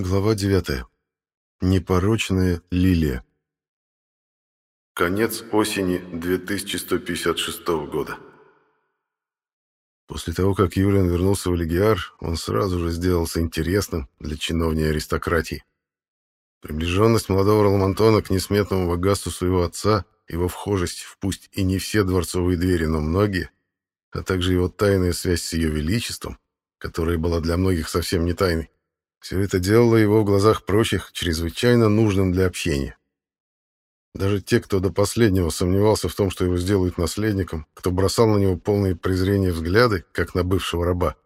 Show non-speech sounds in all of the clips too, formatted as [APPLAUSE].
Глава 9. Непорочная лилия. Конец осени 2156 года. После того, как Юлиан вернулся в Легиар, он сразу же сделался интересным для чиновней аристократии. Приближенность молодого Романтона к несметному богатству своего отца, его вхожесть в пусть и не все дворцовые двери, но многие, а также его тайная связь с ее величеством, которая была для многих совсем не тайной, все это делало его в глазах прочих чрезвычайно нужным для общения. Даже те, кто до последнего сомневался в том, что его сделают наследником, кто бросал на него полные презрения взгляды, как на бывшего раба,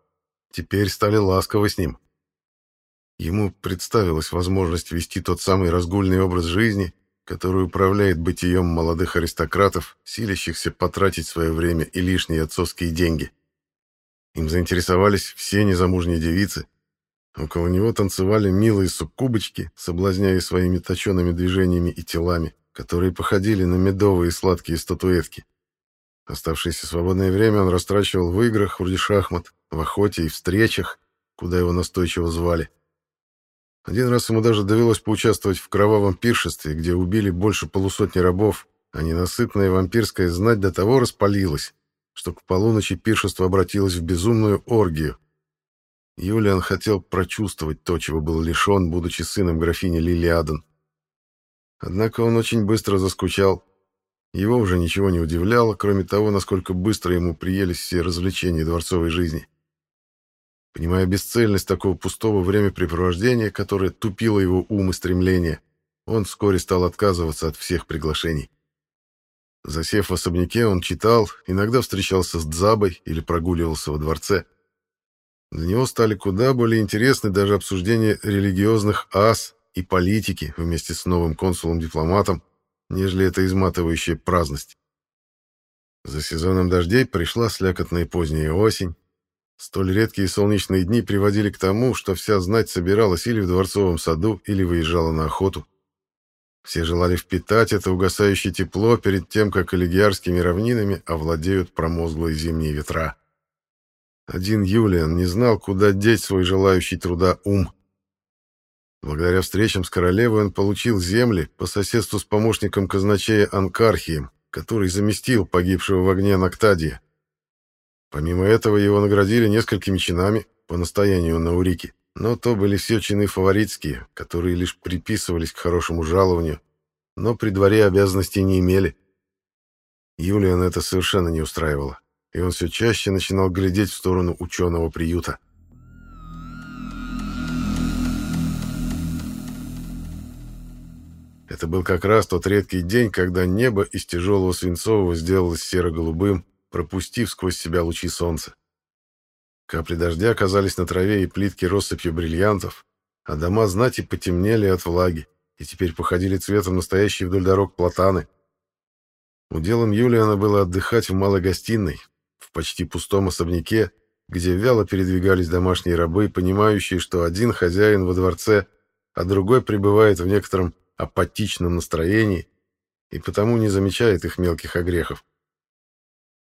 теперь стали ласковы с ним. Ему представилась возможность вести тот самый разгульный образ жизни, который управляет бытием молодых аристократов, силящихся потратить свое время и лишние отцовские деньги. Им заинтересовались все незамужние девицы, Около него танцевали милые суккубочки, соблазняя своими точеными движениями и телами, которые походили на медовые сладкие статуэтки. Оставшееся свободное время он растрачивал в играх вроде шахмат, в охоте и встречах, куда его настойчиво звали. Один раз ему даже довелось поучаствовать в кровавом пиршестве, где убили больше полусотни рабов, а ненасытная вампирская знать до того распалилась, что к полуночи пиршество обратилось в безумную оргию, Юлиан хотел прочувствовать то, чего был лишен, будучи сыном графини Лилиаден. Однако он очень быстро заскучал. Его уже ничего не удивляло, кроме того, насколько быстро ему приелись все развлечения дворцовой жизни. Понимая бесцельность такого пустого времяпрепровождения, которое тупило его ум и стремление, он вскоре стал отказываться от всех приглашений. Засев в особняке, он читал, иногда встречался с Дзабой или прогуливался во дворце. Для него стали куда более интересны даже обсуждения религиозных ас и политики вместе с новым консулом-дипломатом, нежели эта изматывающая праздность. За сезоном дождей пришла слякотная поздняя осень. Столь редкие солнечные дни приводили к тому, что вся знать собиралась или в дворцовом саду, или выезжала на охоту. Все желали впитать это угасающее тепло перед тем, как элегиарскими равнинами овладеют промозглые зимние ветра. Один Юлиан не знал, куда деть свой желающий труда ум. Благодаря встречам с королевой он получил земли по соседству с помощником казначея Анкархием, который заместил погибшего в огне Нактадия. Помимо этого его наградили несколькими чинами по настоянию Наурики, но то были все чины фаворитские, которые лишь приписывались к хорошему жалованию, но при дворе обязанностей не имели. Юлиан это совершенно не устраивало и он все чаще начинал глядеть в сторону ученого приюта. Это был как раз тот редкий день, когда небо из тяжелого свинцового сделалось серо-голубым, пропустив сквозь себя лучи солнца. Капли дождя оказались на траве и плитке россыпью бриллиантов, а дома знати потемнели от влаги и теперь походили цветом настоящие вдоль дорог платаны. Уделом Юлиана было отдыхать в малой гостиной, в почти пустом особняке, где вяло передвигались домашние рабы, понимающие, что один хозяин во дворце, а другой пребывает в некотором апатичном настроении и потому не замечает их мелких огрехов.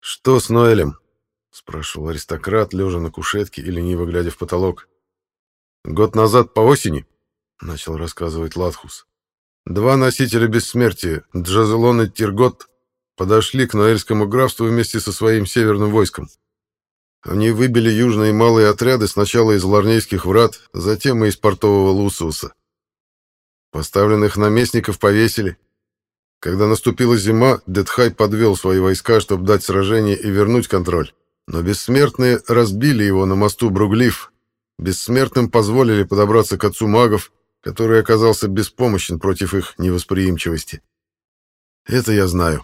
«Что с Ноэлем?» — спрашивал аристократ, лежа на кушетке и лениво глядя в потолок. «Год назад по осени», — начал рассказывать Латхус, — «два носителя бессмертия, Джазелон и Тиргот, подошли к Ноэльскому графству вместе со своим северным войском. Они выбили южные малые отряды сначала из Ларнейских врат, затем и из портового Лусуса. Поставленных наместников повесили. Когда наступила зима, Детхай подвел свои войска, чтобы дать сражение и вернуть контроль. Но бессмертные разбили его на мосту Бруглиф. Бессмертным позволили подобраться к отцу магов, который оказался беспомощен против их невосприимчивости. Это я знаю.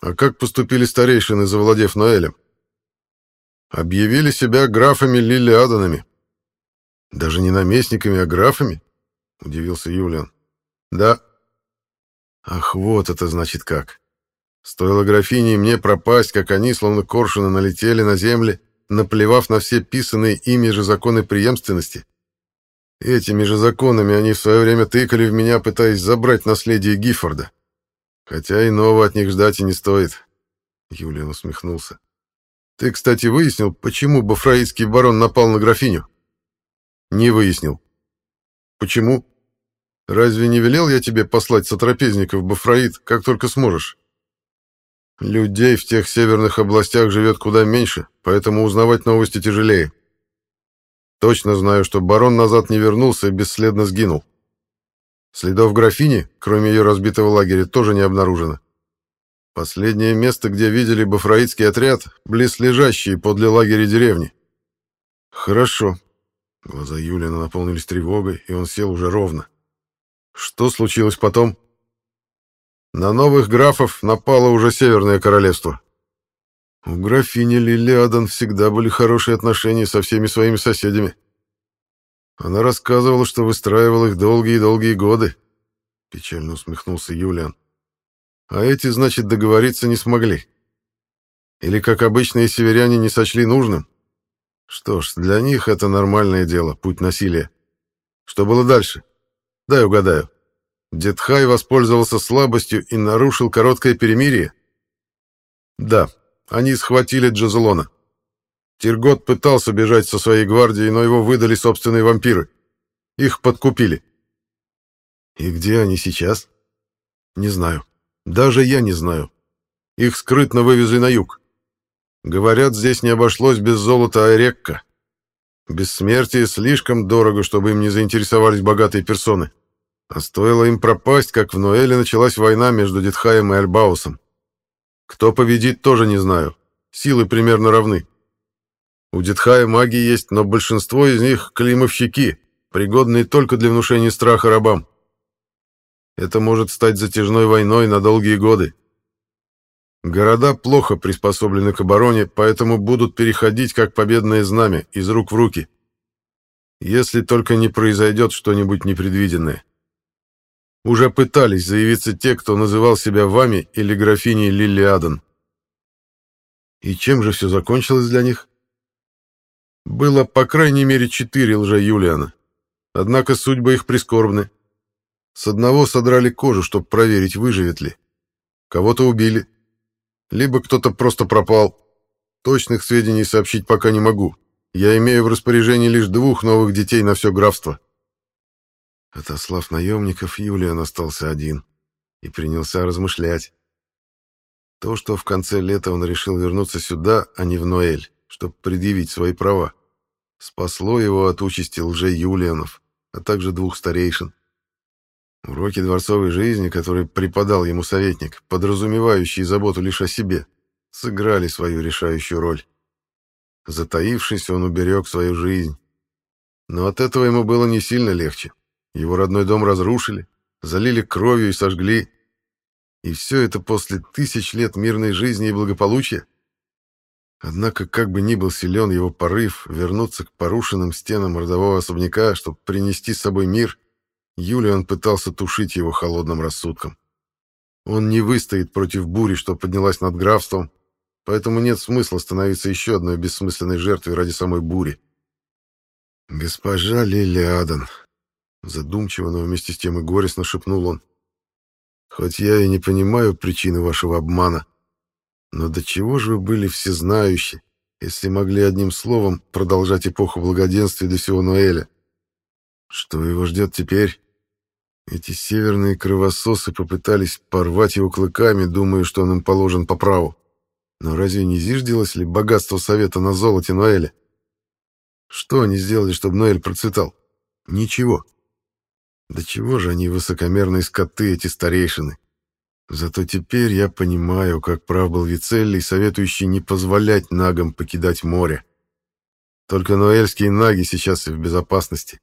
А как поступили старейшины, завладев Ноэлем? Объявили себя графами Лилиаданами. Даже не наместниками, а графами? Удивился Юлиан. Да. Ах, вот это значит как. Стоило графине и мне пропасть, как они, словно коршуны, налетели на земли, наплевав на все писанные ими же законы преемственности. Этими же законами они в свое время тыкали в меня, пытаясь забрать наследие Гиффорда. Хотя иного от них ждать и не стоит. Юлиан усмехнулся. Ты, кстати, выяснил, почему бафраитский барон напал на графиню? Не выяснил. Почему? Разве не велел я тебе послать сотрапезников в Бафраид, как только сможешь? Людей в тех северных областях живет куда меньше, поэтому узнавать новости тяжелее. Точно знаю, что барон назад не вернулся и бесследно сгинул. Следов графини, кроме ее разбитого лагеря, тоже не обнаружено. Последнее место, где видели бафраитский отряд, близлежащие подле лагеря деревни. Хорошо. Глаза Юлиана наполнились тревогой, и он сел уже ровно. Что случилось потом? На новых графов напало уже Северное Королевство. У графини Лилиадан всегда были хорошие отношения со всеми своими соседями. Она рассказывала, что выстраивал их долгие-долгие годы. Печально усмехнулся Юлиан. А эти, значит, договориться не смогли. Или, как обычные северяне, не сочли нужным. Что ж, для них это нормальное дело, путь насилия. Что было дальше? Дай угадаю. Детхай воспользовался слабостью и нарушил короткое перемирие? Да, они схватили Джазелона. Тиргот пытался бежать со своей гвардией, но его выдали собственные вампиры. Их подкупили. И где они сейчас? Не знаю. Даже я не знаю. Их скрытно вывезли на юг. Говорят, здесь не обошлось без золота Айрекка. Бессмертие слишком дорого, чтобы им не заинтересовались богатые персоны. А стоило им пропасть, как в Ноэле началась война между Дитхаем и Альбаусом. Кто победит, тоже не знаю. Силы примерно равны. У Дитхая маги есть, но большинство из них — климовщики, пригодные только для внушения страха рабам. Это может стать затяжной войной на долгие годы. Города плохо приспособлены к обороне, поэтому будут переходить как победное знамя из рук в руки. Если только не произойдет что-нибудь непредвиденное. Уже пытались заявиться те, кто называл себя вами или графиней Лилиадан. И чем же все закончилось для них? Было, по крайней мере, четыре лжа-Юлиана. Однако судьбы их прискорбны. С одного содрали кожу, чтобы проверить, выживет ли. Кого-то убили. Либо кто-то просто пропал. Точных сведений сообщить пока не могу. Я имею в распоряжении лишь двух новых детей на все графство. Отослав наемников, Юлиан остался один и принялся размышлять. То, что в конце лета он решил вернуться сюда, а не в Ноэль, чтобы предъявить свои права, спасло его от участи лже-Юлианов, а также двух старейшин. Уроки дворцовой жизни, которые преподал ему советник, подразумевающие заботу лишь о себе, сыграли свою решающую роль. Затаившись, он уберег свою жизнь. Но от этого ему было не сильно легче. Его родной дом разрушили, залили кровью и сожгли. И все это после тысяч лет мирной жизни и благополучия. Однако, как бы ни был силен его порыв вернуться к порушенным стенам родового особняка, чтобы принести с собой мир, Юлиан пытался тушить его холодным рассудком. Он не выстоит против бури, что поднялась над графством, поэтому нет смысла становиться еще одной бессмысленной жертвой ради самой бури. «Госпожа Лилиадан», — задумчиво, но вместе с тем и горестно шепнул он, «хоть я и не понимаю причины вашего обмана, но до чего же вы были всезнающи, если могли одним словом продолжать эпоху благоденствия до сего Ноэля? Что его ждет теперь? Эти северные кровососы попытались порвать его клыками, думая, что он им положен по праву. Но разве не зиждилось ли богатство Совета на золоте Ноэля? Что они сделали, чтобы Ноэль процветал? Ничего. Да чего же они высокомерные скоты, эти старейшины? Зато теперь я понимаю, как прав был Вицеллий, советующий не позволять нагам покидать море. Только ноэльские наги сейчас и в безопасности.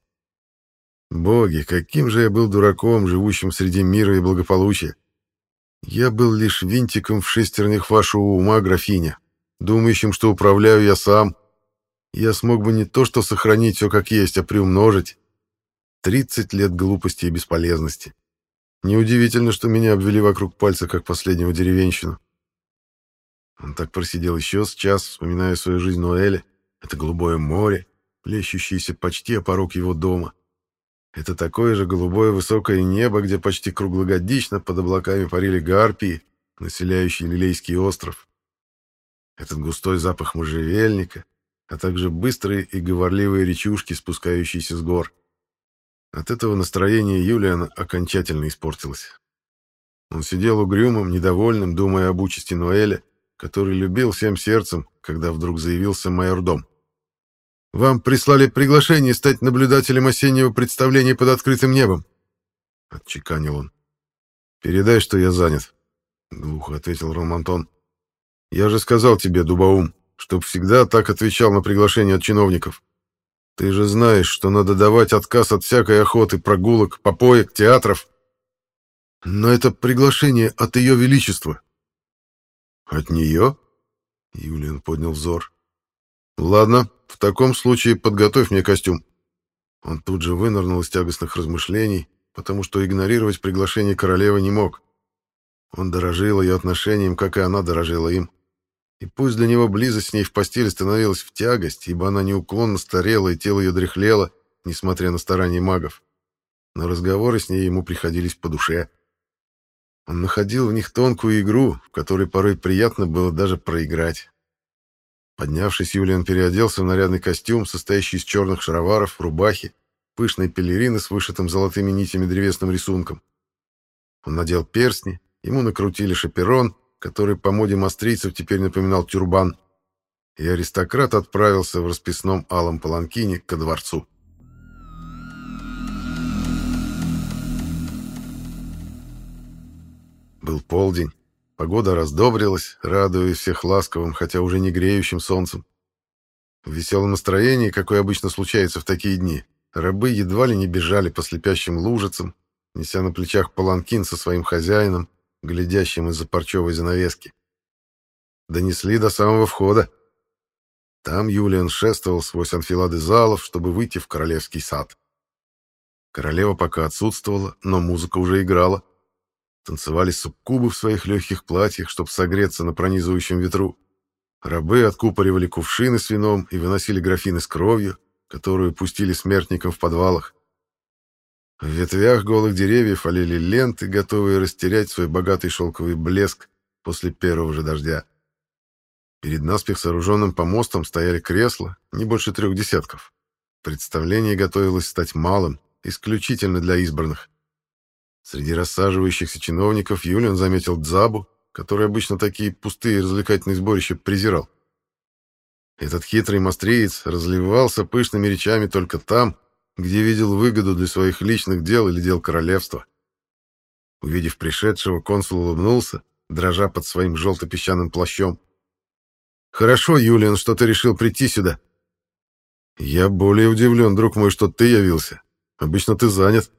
Боги, каким же я был дураком, живущим среди мира и благополучия. Я был лишь винтиком в шестернях вашего ума, графиня, думающим, что управляю я сам. Я смог бы не то что сохранить все как есть, а приумножить. Тридцать лет глупости и бесполезности. Неудивительно, что меня обвели вокруг пальца, как последнего деревенщину. Он так просидел еще с час, вспоминая свою жизнь Ноэля. Это голубое море, плещущееся почти о порог его дома. Это такое же голубое высокое небо, где почти круглогодично под облаками парили гарпии, населяющие Лилейский остров. Этот густой запах можжевельника, а также быстрые и говорливые речушки, спускающиеся с гор. От этого настроение Юлиана окончательно испортилось. Он сидел угрюмым, недовольным, думая об участи Ноэля, который любил всем сердцем, когда вдруг заявился майордом. «Вам прислали приглашение стать наблюдателем осеннего представления под открытым небом», — отчеканил он. «Передай, что я занят», — глухо ответил Романтон. «Я же сказал тебе, Дубаум, чтоб всегда так отвечал на приглашение от чиновников. Ты же знаешь, что надо давать отказ от всякой охоты, прогулок, попоек, театров. Но это приглашение от Ее Величества. От нее? Юлиан поднял взор. Ладно, в таком случае подготовь мне костюм. Он тут же вынырнул из тягостных размышлений, потому что игнорировать приглашение королевы не мог. Он дорожил ее отношением, как и она дорожила им. И пусть для него близость с ней в постели становилась в тягость, ибо она неуклонно старела и тело ее дряхлело, несмотря на старания магов, но разговоры с ней ему приходились по душе. Он находил в них тонкую игру, в которой порой приятно было даже проиграть. Поднявшись, Юлиан переоделся в нарядный костюм, состоящий из черных шароваров, рубахи, пышной пелерины с вышитым золотыми нитями древесным рисунком. Он надел перстни, ему накрутили шаперон — который по моде мастрийцев теперь напоминал тюрбан, и аристократ отправился в расписном алом паланкине ко дворцу. Был полдень. Погода раздобрилась, радуя всех ласковым, хотя уже не греющим солнцем. В веселом настроении, какое обычно случается в такие дни, рабы едва ли не бежали по слепящим лужицам, неся на плечах паланкин со своим хозяином, глядящим из-за парчевой занавески. Донесли до самого входа. Там Юлиан шествовал сквозь анфилады залов, чтобы выйти в королевский сад. Королева пока отсутствовала, но музыка уже играла. Танцевали суккубы в своих легких платьях, чтобы согреться на пронизывающем ветру. Рабы откупоривали кувшины с вином и выносили графины с кровью, которую пустили смертникам в подвалах. В ветвях голых деревьев олели ленты, готовые растерять свой богатый шелковый блеск после первого же дождя. Перед наспех сооруженным помостом стояли кресла, не больше трех десятков. Представление готовилось стать малым, исключительно для избранных. Среди рассаживающихся чиновников Юлиан заметил Дзабу, который обычно такие пустые развлекательные сборища презирал. Этот хитрый мастриец разливался пышными речами только там, где видел выгоду для своих личных дел или дел королевства. Увидев пришедшего, консул улыбнулся, дрожа под своим желто-песчаным плащом. «Хорошо, Юлиан, что ты решил прийти сюда». «Я более удивлен, друг мой, что ты явился. Обычно ты занят».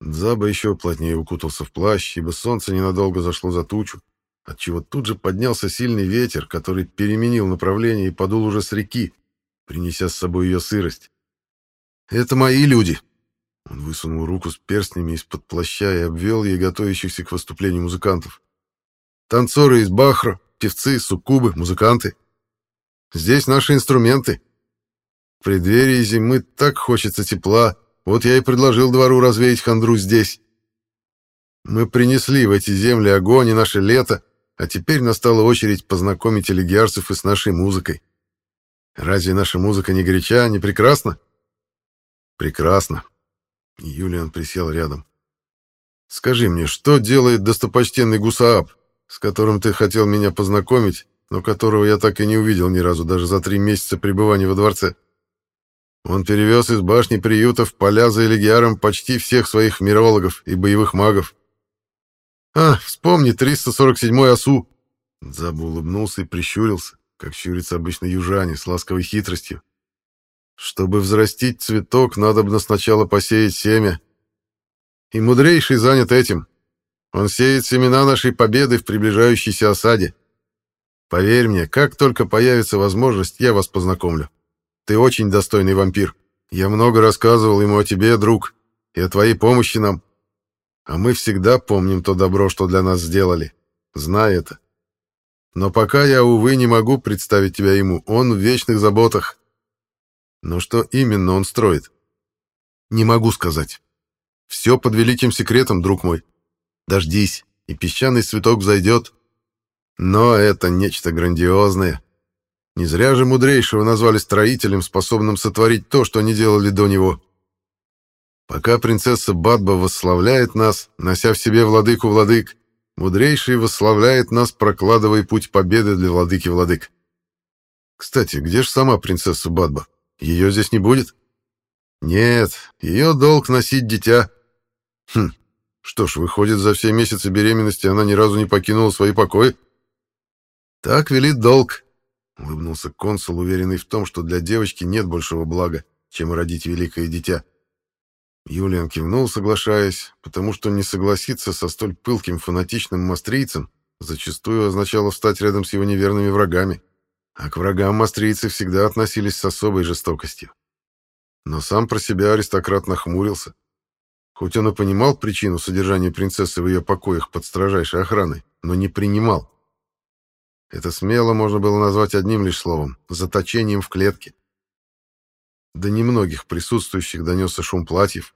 Дзаба еще плотнее укутался в плащ, ибо солнце ненадолго зашло за тучу, отчего тут же поднялся сильный ветер, который переменил направление и подул уже с реки, принеся с собой ее сырость. Это мои люди. Он высунул руку с перстнями из-под плаща и обвел ей готовящихся к выступлению музыкантов. Танцоры из Бахра, певцы, суккубы, музыканты. Здесь наши инструменты. В преддверии зимы так хочется тепла, вот я и предложил двору развеять хандру здесь. Мы принесли в эти земли огонь и наше лето, а теперь настала очередь познакомить элегиарцев и с нашей музыкой. Разве наша музыка не горяча, не прекрасна? Прекрасно. Юлиан присел рядом. Скажи мне, что делает достопочтенный Гусааб, с которым ты хотел меня познакомить, но которого я так и не увидел ни разу, даже за три месяца пребывания во дворце? Он перевез из башни приюта в поля за Элегиаром почти всех своих мирологов и боевых магов. «А, вспомни 347-й осу!» Дзабу улыбнулся и прищурился, как щурится обычно южане с ласковой хитростью. Чтобы взрастить цветок, надо бы сначала посеять семя. И мудрейший занят этим. Он сеет семена нашей победы в приближающейся осаде. Поверь мне, как только появится возможность, я вас познакомлю. Ты очень достойный вампир. Я много рассказывал ему о тебе, друг, и о твоей помощи нам. А мы всегда помним то добро, что для нас сделали. Знай это. Но пока я, увы, не могу представить тебя ему. Он в вечных заботах. Но что именно он строит? Не могу сказать. Все под великим секретом, друг мой. Дождись, и песчаный цветок взойдет. Но это нечто грандиозное. Не зря же мудрейшего назвали строителем, способным сотворить то, что не делали до него. Пока принцесса Бадба восславляет нас, нося в себе владыку владык, мудрейший восславляет нас, прокладывая путь победы для владыки владык. Кстати, где же сама принцесса Бадба? Ее здесь не будет? Нет, ее долг носить дитя. Хм, что ж, выходит, за все месяцы беременности она ни разу не покинула свои покои? Так велит долг, — улыбнулся консул, уверенный в том, что для девочки нет большего блага, чем родить великое дитя. Юлиан кивнул, соглашаясь, потому что не согласиться со столь пылким фанатичным мастрийцем зачастую означало встать рядом с его неверными врагами, а к врагам мастрийцы всегда относились с особой жестокостью. Но сам про себя аристократ нахмурился. Хоть он и понимал причину содержания принцессы в ее покоях под строжайшей охраной, но не принимал. Это смело можно было назвать одним лишь словом — заточением в клетке. До немногих присутствующих донесся шум платьев.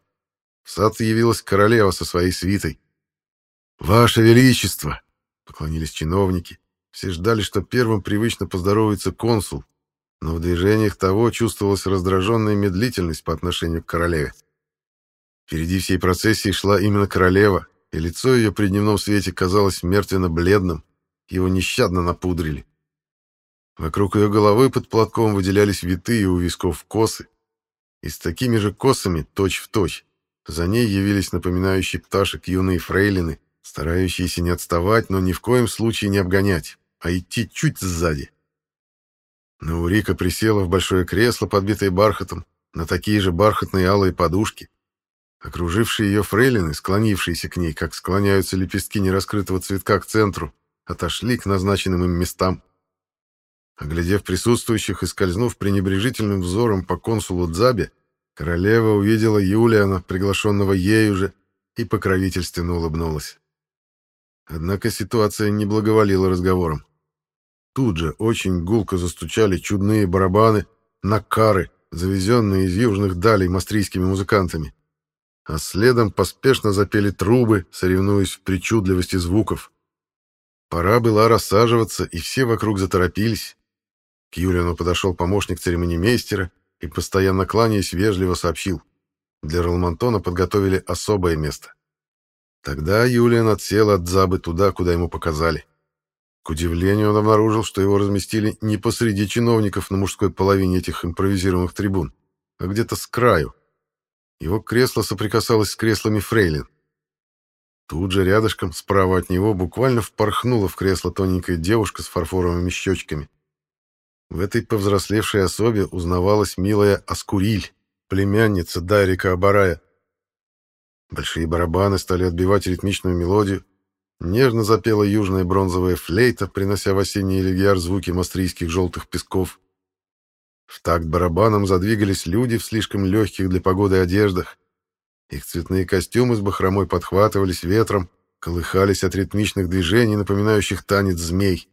В сад явилась королева со своей свитой. «Ваше Величество!» — поклонились чиновники. Все ждали, что первым привычно поздоровается консул, но в движениях того чувствовалась раздраженная медлительность по отношению к королеве. Впереди всей процессии шла именно королева, и лицо ее при дневном свете казалось мертвенно-бледным, его нещадно напудрили. Вокруг ее головы под платком выделялись витые у висков косы, и с такими же косами, точь-в-точь, за ней явились напоминающие пташек юные фрейлины, старающиеся не отставать, но ни в коем случае не обгонять, а идти чуть сзади. Наурика присела в большое кресло, подбитое бархатом, на такие же бархатные алые подушки. Окружившие ее фрейлины, склонившиеся к ней, как склоняются лепестки нераскрытого цветка к центру, отошли к назначенным им местам. Оглядев присутствующих и скользнув пренебрежительным взором по консулу Дзабе, королева увидела Юлиана, приглашенного ею же, и покровительственно улыбнулась. Однако ситуация не благоволила разговорам. Тут же очень гулко застучали чудные барабаны, накары, завезенные из южных далей мастрийскими музыкантами. А следом поспешно запели трубы, соревнуясь в причудливости звуков. Пора была рассаживаться, и все вокруг заторопились. К Юлиану подошел помощник церемонимейстера и, постоянно кланяясь, вежливо сообщил. Для Ролмантона подготовили особое место. Тогда Юлиан отсел от Забы туда, куда ему показали. К удивлению, он обнаружил, что его разместили не посреди чиновников на мужской половине этих импровизированных трибун, а где-то с краю. Его кресло соприкасалось с креслами фрейлин. Тут же рядышком, справа от него, буквально впорхнула в кресло тоненькая девушка с фарфоровыми щечками. В этой повзрослевшей особе узнавалась милая Аскуриль, племянница Дарика Абарая. Большие барабаны стали отбивать ритмичную мелодию, Нежно запела южная бронзовая флейта, принося в осенний элегиар звуки мастрийских желтых песков. В такт барабаном задвигались люди в слишком легких для погоды одеждах. Их цветные костюмы с бахромой подхватывались ветром, колыхались от ритмичных движений, напоминающих танец змей.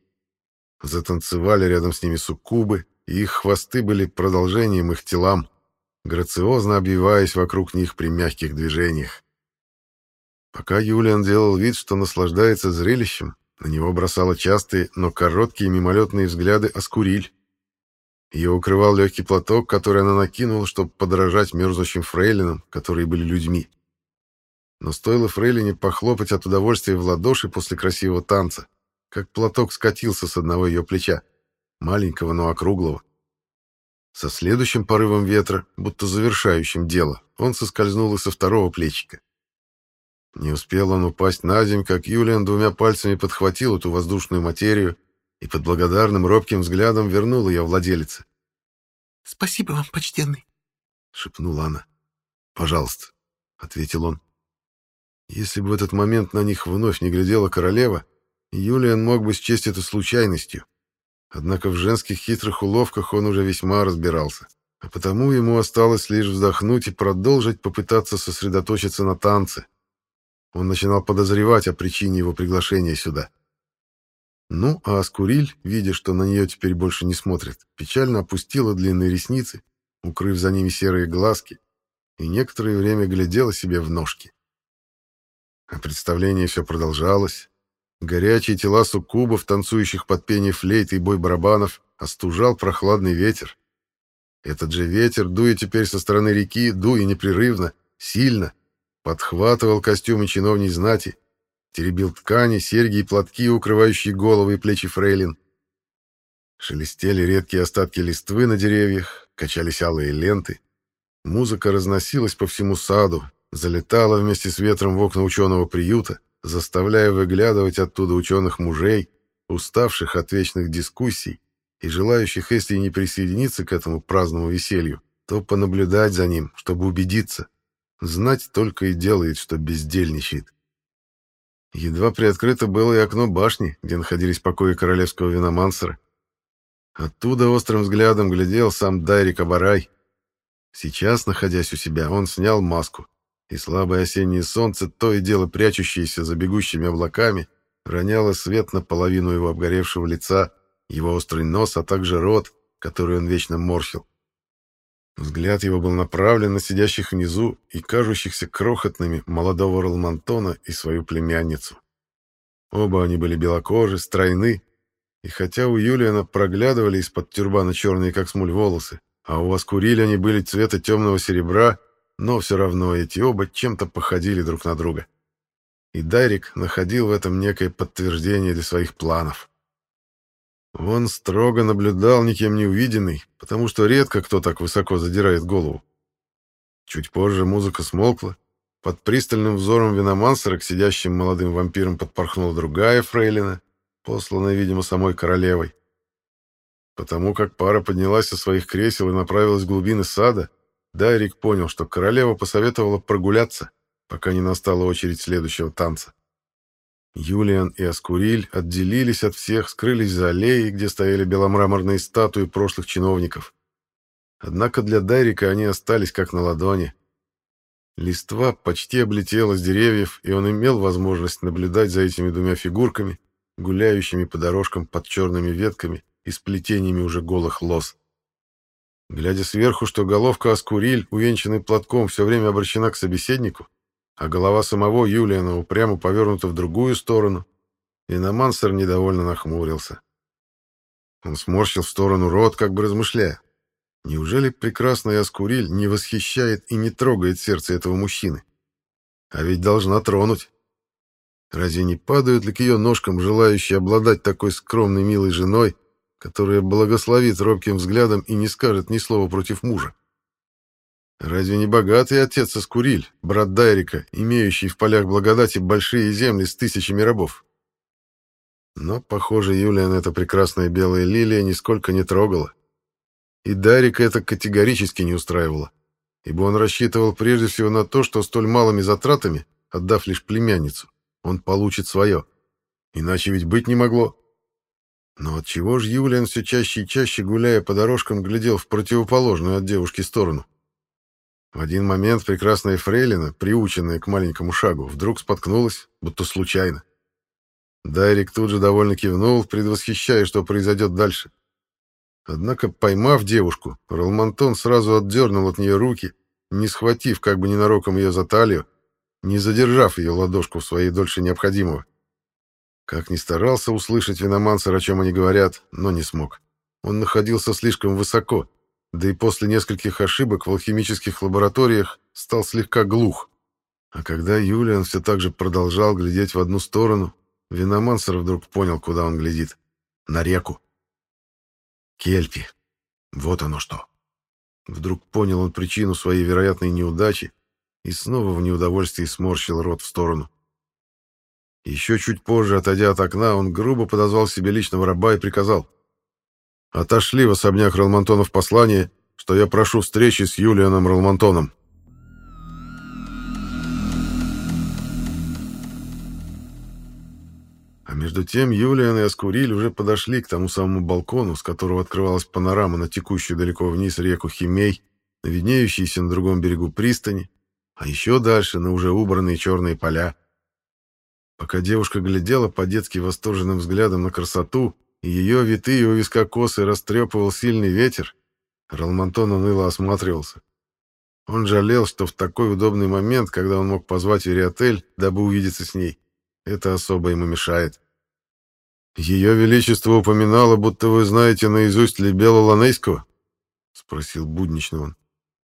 Затанцевали рядом с ними суккубы, и их хвосты были продолжением их телам, грациозно обвиваясь вокруг них при мягких движениях. Пока Юлиан делал вид, что наслаждается зрелищем, на него бросала частые, но короткие мимолетные взгляды Аскуриль. Ее укрывал легкий платок, который она накинула, чтобы подражать мерзнущим фрейлинам, которые были людьми. Но стоило фрейлине похлопать от удовольствия в ладоши после красивого танца, как платок скатился с одного ее плеча, маленького, но округлого. Со следующим порывом ветра, будто завершающим дело, он соскользнул и со второго плечика. Не успел он упасть на землю, как Юлиан двумя пальцами подхватил эту воздушную материю и под благодарным робким взглядом вернул ее владелице. «Спасибо вам, почтенный», — шепнула она. «Пожалуйста», — ответил он. Если бы в этот момент на них вновь не глядела королева, Юлиан мог бы счесть это случайностью. Однако в женских хитрых уловках он уже весьма разбирался, а потому ему осталось лишь вздохнуть и продолжить попытаться сосредоточиться на танце. Он начинал подозревать о причине его приглашения сюда. Ну, а Аскуриль, видя, что на нее теперь больше не смотрит, печально опустила длинные ресницы, укрыв за ними серые глазки, и некоторое время глядела себе в ножки. А представление все продолжалось. Горячие тела суккубов, танцующих под пение флейт и бой барабанов, остужал прохладный ветер. Этот же ветер, дуя теперь со стороны реки, дуя непрерывно, сильно, подхватывал костюмы чиновней знати, теребил ткани, серьги и платки, укрывающие головы и плечи фрейлин. Шелестели редкие остатки листвы на деревьях, качались алые ленты. Музыка разносилась по всему саду, залетала вместе с ветром в окна ученого приюта, заставляя выглядывать оттуда ученых мужей, уставших от вечных дискуссий и желающих, если не присоединиться к этому праздному веселью, то понаблюдать за ним, чтобы убедиться. Знать только и делает, что бездельничает. Едва приоткрыто было и окно башни, где находились покои королевского виномансера. Оттуда острым взглядом глядел сам Дайрик Абарай. Сейчас, находясь у себя, он снял маску, и слабое осеннее солнце, то и дело прячущееся за бегущими облаками, роняло свет на половину его обгоревшего лица, его острый нос, а также рот, который он вечно морщил. Взгляд его был направлен на сидящих внизу и кажущихся крохотными молодого Ролмантона и свою племянницу. Оба они были белокожи, стройны, и хотя у Юлиана проглядывали из-под тюрбана черные, как смуль, волосы, а у Аскурили они были цвета темного серебра, но все равно эти оба чем-то походили друг на друга. И Дайрик находил в этом некое подтверждение для своих планов. Он строго наблюдал, никем не увиденный, потому что редко кто так высоко задирает голову. Чуть позже музыка смолкла. Под пристальным взором виномансера к сидящим молодым вампирам подпорхнула другая фрейлина, посланная, видимо, самой королевой. Потому как пара поднялась со своих кресел и направилась в глубины сада, Дайрик понял, что королева посоветовала прогуляться, пока не настала очередь следующего танца. Юлиан и Аскуриль отделились от всех, скрылись за аллеей, где стояли беломраморные статуи прошлых чиновников. Однако для Дайрика они остались как на ладони. Листва почти облетела с деревьев, и он имел возможность наблюдать за этими двумя фигурками, гуляющими по дорожкам под черными ветками и сплетениями уже голых лос. Глядя сверху, что головка Аскуриль, увенчанный платком, все время обращена к собеседнику, а голова самого Юлиана упрямо повернута в другую сторону, и Намансер недовольно нахмурился. Он сморщил в сторону рот, как бы размышляя. Неужели прекрасный Аскуриль не восхищает и не трогает сердце этого мужчины? А ведь должна тронуть. Разве не падают ли к ее ножкам желающие обладать такой скромной милой женой, которая благословит робким взглядом и не скажет ни слова против мужа? Разве не богатый отец Аскуриль, брат Дайрика, имеющий в полях благодати большие земли с тысячами рабов? Но, похоже, Юлиан эта прекрасная белая лилия нисколько не трогала. И Дайрика это категорически не устраивало, ибо он рассчитывал прежде всего на то, что столь малыми затратами, отдав лишь племянницу, он получит свое. Иначе ведь быть не могло. Но отчего же Юлиан все чаще и чаще, гуляя по дорожкам, глядел в противоположную от девушки сторону? В один момент прекрасная фрейлина, приученная к маленькому шагу, вдруг споткнулась, будто случайно. Дайрик тут же довольно кивнул, предвосхищая, что произойдет дальше. Однако, поймав девушку, Ролмантон сразу отдернул от нее руки, не схватив как бы ненароком ее за талию, не задержав ее ладошку в своей дольше необходимого. Как ни старался услышать виномансер, о чем они говорят, но не смог. Он находился слишком высоко, да и после нескольких ошибок в алхимических лабораториях стал слегка глух. А когда Юлиан все так же продолжал глядеть в одну сторону, Виномансер вдруг понял, куда он глядит. На реку. Кельпи. Вот оно что. Вдруг понял он причину своей вероятной неудачи и снова в неудовольствии сморщил рот в сторону. Еще чуть позже, отойдя от окна, он грубо подозвал себе личного раба и приказал — Отошли в особняк Ролмантонов послание, что я прошу встречи с Юлианом Ролмантоном. А между тем Юлиан и Аскуриль уже подошли к тому самому балкону, с которого открывалась панорама на текущую далеко вниз реку Химей, на виднеющиеся на другом берегу пристани, а еще дальше на уже убранные черные поля. Пока девушка глядела по-детски восторженным взглядом на красоту, ее витые у виска косы растрепывал сильный ветер, Ралмантон уныло осматривался. Он жалел, что в такой удобный момент, когда он мог позвать Вериотель, дабы увидеться с ней, это особо ему мешает. «Ее Величество упоминало, будто вы знаете наизусть Лебела Ланейского?» — спросил буднично он.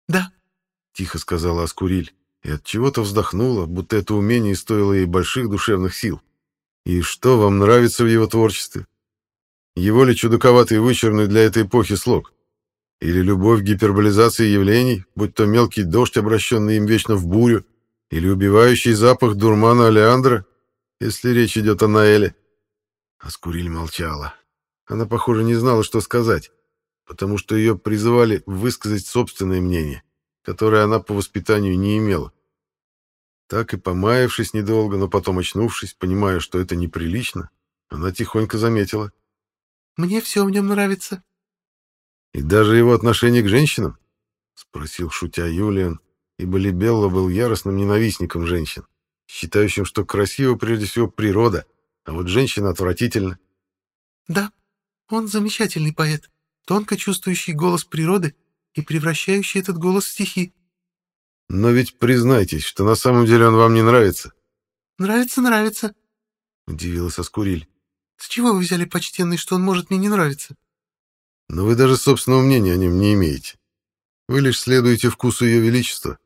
«Да», — тихо сказала Аскуриль. и от чего-то вздохнула, будто это умение стоило ей больших душевных сил. И что вам нравится в его творчестве? Его ли чудаковатый вычурный для этой эпохи слог? Или любовь к гиперболизации явлений, будь то мелкий дождь, обращенный им вечно в бурю, или убивающий запах дурмана Алеандра, если речь идет о Наэле? Аскуриль молчала. Она, похоже, не знала, что сказать, потому что ее призывали высказать собственное мнение, которое она по воспитанию не имела. Так и помаявшись недолго, но потом очнувшись, понимая, что это неприлично, она тихонько заметила. «Мне все в нем нравится». «И даже его отношение к женщинам?» — спросил, шутя Юлиан, ибо Либелла был яростным ненавистником женщин, считающим, что красиво прежде всего природа, а вот женщина отвратительна. Да, он замечательный поэт, тонко чувствующий голос природы и превращающий этот голос в стихи. Но ведь признайтесь, что на самом деле он вам не нравится. Нравится, нравится, удивилась Аскуриль. С чего вы взяли, почтенный, что он может мне не нравиться? Но вы даже собственного мнения о нем не имеете. Вы лишь следуете вкусу ее величества.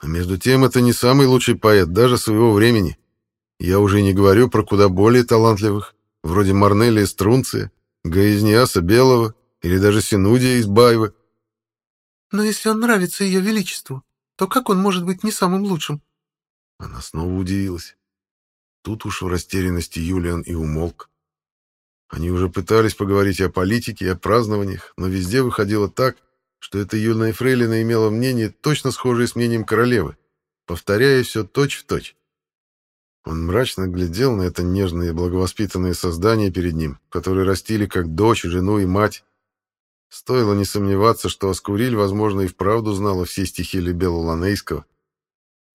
А между тем, это не самый лучший поэт даже своего времени. Я уже не говорю про куда более талантливых, вроде Марнелия Струнция, Гаизниаса Белого или даже Синудия из Байвы. Но если он нравится ее величеству, то как он может быть не самым лучшим? Она снова удивилась. Тут уж в растерянности Юлиан и умолк. Они уже пытались поговорить о политике и о празднованиях, но везде выходило так, что эта юная фрейлина имела мнение, точно схожее с мнением королевы, повторяя все точь-в-точь. Он мрачно глядел на это нежное и благовоспитанное создание перед ним, которое растили как дочь, жену и мать. Стоило не сомневаться, что Аскуриль, возможно, и вправду знала все стихи Лебела Ланейского,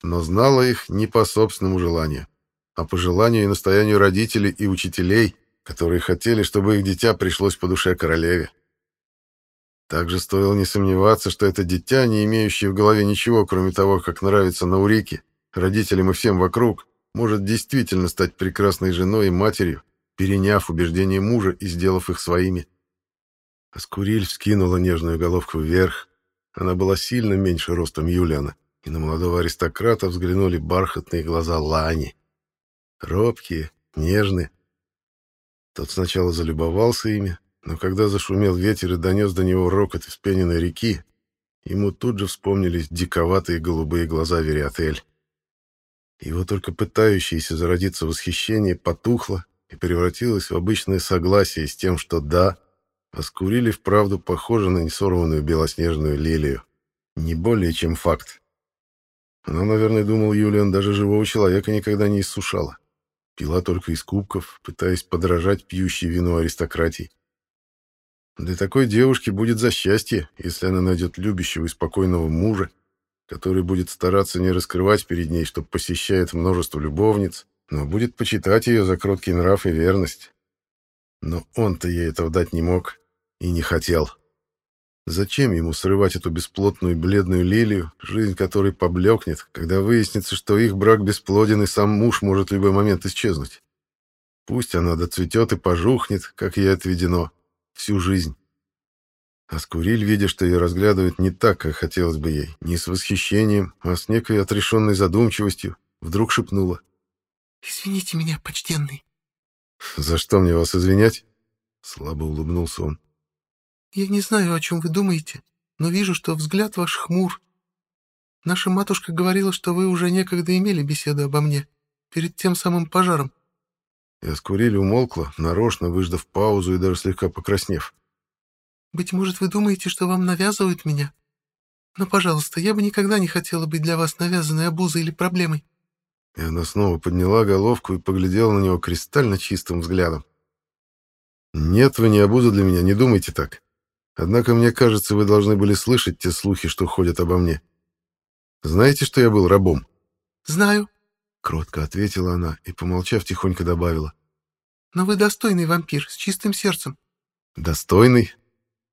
но знала их не по собственному желанию, а по желанию и настоянию родителей и учителей, которые хотели, чтобы их дитя пришлось по душе королеве. Также стоило не сомневаться, что это дитя, не имеющее в голове ничего, кроме того, как нравится Наурике, родителям и всем вокруг, может действительно стать прекрасной женой и матерью, переняв убеждения мужа и сделав их своими. Аскуриль вскинула нежную головку вверх. Она была сильно меньше ростом Юлиана, и на молодого аристократа взглянули бархатные глаза Лани. Робкие, нежные. Тот сначала залюбовался ими, но когда зашумел ветер и донес до него рокот из пененной реки, ему тут же вспомнились диковатые голубые глаза Вериотель. Его только пытающееся зародиться восхищение потухло и превратилось в обычное согласие с тем, что да, Оскурили вправду похоже на несорванную белоснежную лилию. Не более чем факт. Она, наверное, думал Юлиан, даже живого человека никогда не иссушала. Пила только из кубков, пытаясь подражать пьющей вину аристократии. Для такой девушки будет за счастье, если она найдет любящего и спокойного мужа, который будет стараться не раскрывать перед ней, что посещает множество любовниц, но будет почитать ее за кроткий нрав и верность. Но он-то ей этого дать не мог и не хотел. Зачем ему срывать эту бесплотную бледную лилию, жизнь которой поблекнет, когда выяснится, что их брак бесплоден и сам муж может в любой момент исчезнуть? Пусть она доцветет и пожухнет, как ей отведено, всю жизнь. Аскуриль, видя, что ее разглядывают не так, как хотелось бы ей, не с восхищением, а с некой отрешенной задумчивостью, вдруг шепнула. «Извините меня, почтенный». «За что мне вас извинять?» Слабо улыбнулся он. «Я не знаю, о чем вы думаете, но вижу, что взгляд ваш хмур. Наша матушка говорила, что вы уже некогда имели беседу обо мне, перед тем самым пожаром». И Аскуриль умолкла, нарочно выждав паузу и даже слегка покраснев. Быть может, вы думаете, что вам навязывают меня? Но, пожалуйста, я бы никогда не хотела быть для вас навязанной обузой или проблемой». И она снова подняла головку и поглядела на него кристально чистым взглядом. «Нет, вы не обуза для меня, не думайте так. Однако, мне кажется, вы должны были слышать те слухи, что ходят обо мне. Знаете, что я был рабом?» «Знаю», — кротко ответила она и, помолчав, тихонько добавила. «Но вы достойный вампир, с чистым сердцем». «Достойный?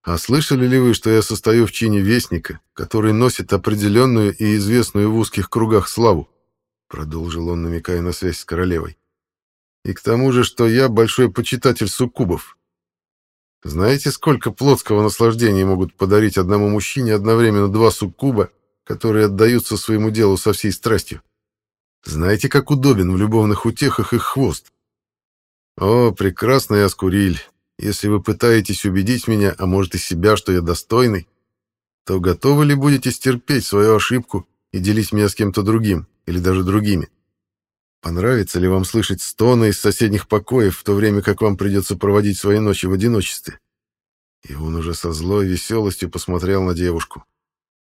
А слышали ли вы, что я состою в чине вестника, который носит определенную и известную в узких кругах славу? Продолжил он, намекая на связь с королевой. И к тому же, что я большой почитатель суккубов. Знаете, сколько плотского наслаждения могут подарить одному мужчине одновременно два суккуба, которые отдаются своему делу со всей страстью. Знаете, как удобен в любовных утехах их хвост? О, прекрасный Аскуриль, если вы пытаетесь убедить меня, а может и себя, что я достойный, то готовы ли будете стерпеть свою ошибку и делить меня с кем-то другим, или даже другими? Понравится ли вам слышать стоны из соседних покоев, в то время как вам придется проводить свои ночи в одиночестве? И он уже со злой веселостью посмотрел на девушку.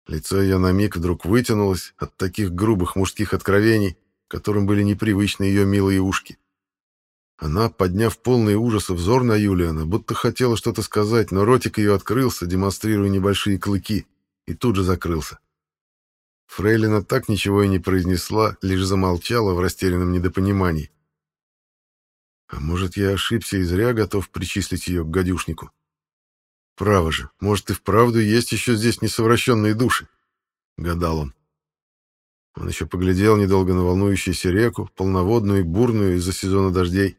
Лицо ее на миг вдруг вытянулось от таких грубых мужских откровений, которым были непривычны ее милые ушки. Она, подняв полный ужаса взор на Юлиана, будто хотела что-то сказать, но ротик ее открылся, демонстрируя небольшие клыки, и тут же закрылся. Фрейлина так ничего и не произнесла, лишь замолчала в растерянном недопонимании. А может, я ошибся и зря готов причислить ее к гадюшнику? Право же, может, и вправду есть еще здесь несовращенные души? Гадал он. Он еще поглядел недолго на волнующуюся реку, полноводную и бурную из-за сезона дождей.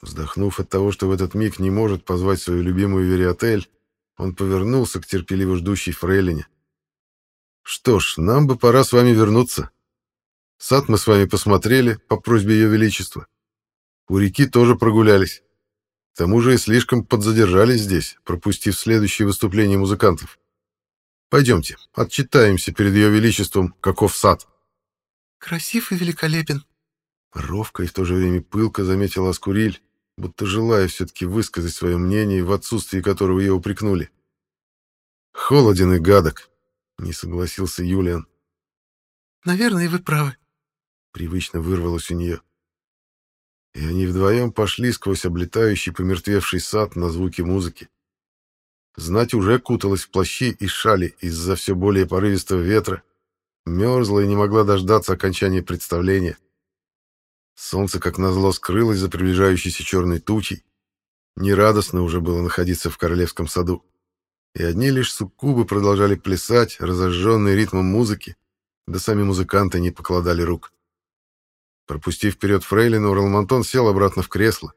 Вздохнув от того, что в этот миг не может позвать свою любимую Вериотель, он повернулся к терпеливо ждущей фрейлине. «Что ж, нам бы пора с вами вернуться. Сад мы с вами посмотрели по просьбе Ее Величества. У реки тоже прогулялись. К тому же и слишком подзадержались здесь, пропустив следующее выступление музыкантов. Пойдемте, отчитаемся перед Ее Величеством, каков сад». «Красив и великолепен», — ровко и в то же время пылко заметила Аскуриль, будто желая все-таки высказать свое мнение, в отсутствии которого ее упрекнули. «Холоден и гадок», — не согласился Юлиан. «Наверное, вы правы», — привычно вырвалось у нее. И они вдвоем пошли сквозь облетающий помертвевший сад на звуки музыки. Знать уже куталась в плащи и шали из-за все более порывистого ветра, мерзла и не могла дождаться окончания представления. Солнце, как назло, скрылось за приближающейся черной тучей. Нерадостно уже было находиться в королевском саду. И одни лишь суккубы продолжали плясать, разожженные ритмом музыки, да сами музыканты не покладали рук. Пропустив вперед фрейлину, Ролмантон сел обратно в кресло.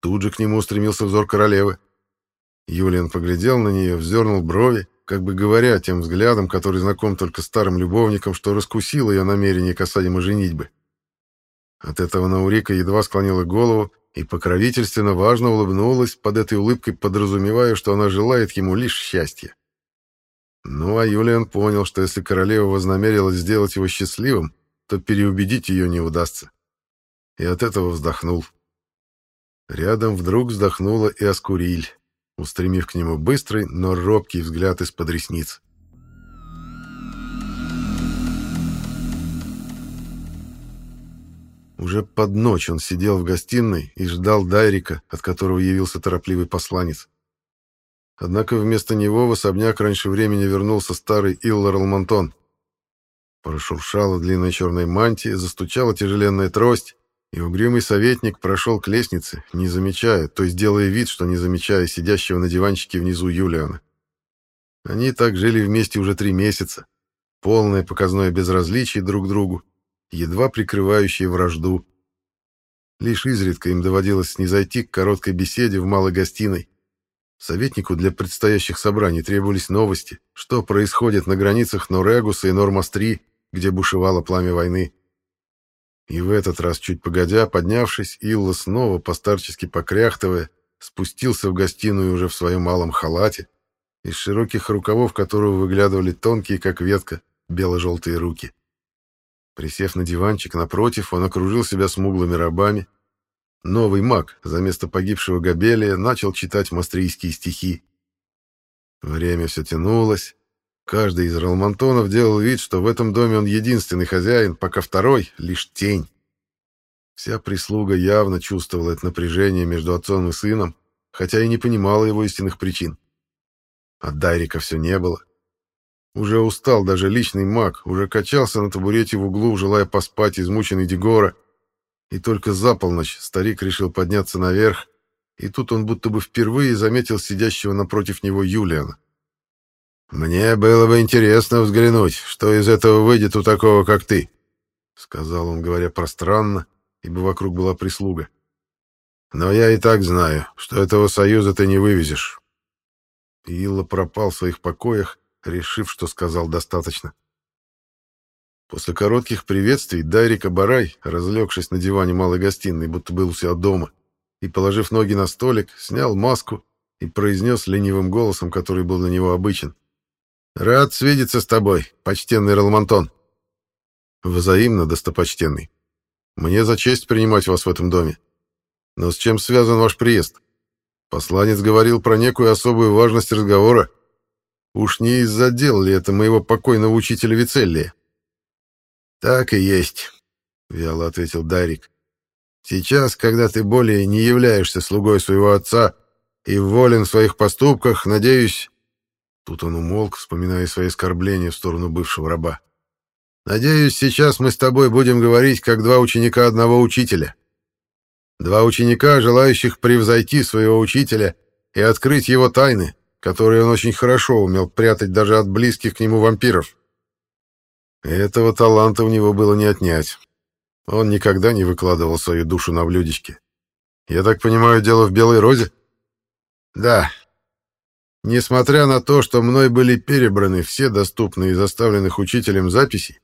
Тут же к нему устремился взор королевы. Юлиан поглядел на нее, вздернул брови, как бы говоря тем взглядом, который знаком только старым любовникам, что раскусил ее намерение касаемо женитьбы. От этого Наурика едва склонила голову и покровительственно важно улыбнулась, под этой улыбкой подразумевая, что она желает ему лишь счастья. Ну, а Юлиан понял, что если королева вознамерилась сделать его счастливым, то переубедить ее не удастся. И от этого вздохнул. Рядом вдруг вздохнула и Аскуриль, устремив к нему быстрый, но робкий взгляд из-под ресниц. Уже под ночь он сидел в гостиной и ждал Дайрика, от которого явился торопливый посланец. Однако вместо него в особняк раньше времени вернулся старый Иллар Алмантон. Прошуршала длинная черная мантия, застучала тяжеленная трость, и угрюмый советник прошел к лестнице, не замечая, то есть делая вид, что не замечая сидящего на диванчике внизу Юлиана. Они так жили вместе уже три месяца, полное показное безразличие друг к другу, едва прикрывающие вражду. Лишь изредка им доводилось снизойти к короткой беседе в малой гостиной. Советнику для предстоящих собраний требовались новости, что происходит на границах Норегуса и Нормастри, где бушевало пламя войны. И в этот раз, чуть погодя, поднявшись, Илла снова, постарчески покряхтывая, спустился в гостиную уже в своем малом халате, из широких рукавов которого выглядывали тонкие, как ветка, бело-желтые руки. Присев на диванчик напротив, он окружил себя смуглыми рабами. Новый маг, за место погибшего Габелия, начал читать мастрийские стихи. Время все тянулось. Каждый из ралмантонов делал вид, что в этом доме он единственный хозяин, пока второй — лишь тень. Вся прислуга явно чувствовала это напряжение между отцом и сыном, хотя и не понимала его истинных причин. От Дайрика все не было. Уже устал даже личный маг, уже качался на табурете в углу, желая поспать измученный Дегора. И только за полночь старик решил подняться наверх, и тут он будто бы впервые заметил сидящего напротив него Юлиана. «Мне было бы интересно взглянуть, что из этого выйдет у такого, как ты», — сказал он, говоря пространно, ибо вокруг была прислуга. «Но я и так знаю, что этого союза ты не вывезешь». Илла пропал в своих покоях, решив, что сказал достаточно. После коротких приветствий Дайрик Абарай, разлегшись на диване малой гостиной, будто был у себя дома, и, положив ноги на столик, снял маску и произнес ленивым голосом, который был для него обычен. «Рад свидеться с тобой, почтенный Ралмантон». «Взаимно, достопочтенный. Мне за честь принимать вас в этом доме. Но с чем связан ваш приезд? Посланец говорил про некую особую важность разговора. Уж не из-за дел ли это моего покойного учителя Вицеллия?» «Так и есть», — вяло ответил Дарик. «Сейчас, когда ты более не являешься слугой своего отца и волен в своих поступках, надеюсь...» Тут он умолк, вспоминая свои оскорбления в сторону бывшего раба. «Надеюсь, сейчас мы с тобой будем говорить, как два ученика одного учителя. Два ученика, желающих превзойти своего учителя и открыть его тайны, которые он очень хорошо умел прятать даже от близких к нему вампиров. Этого таланта у него было не отнять. Он никогда не выкладывал свою душу на блюдечке. Я так понимаю, дело в белой розе? Да. Несмотря на то, что мной были перебраны все доступные из оставленных учителем записи,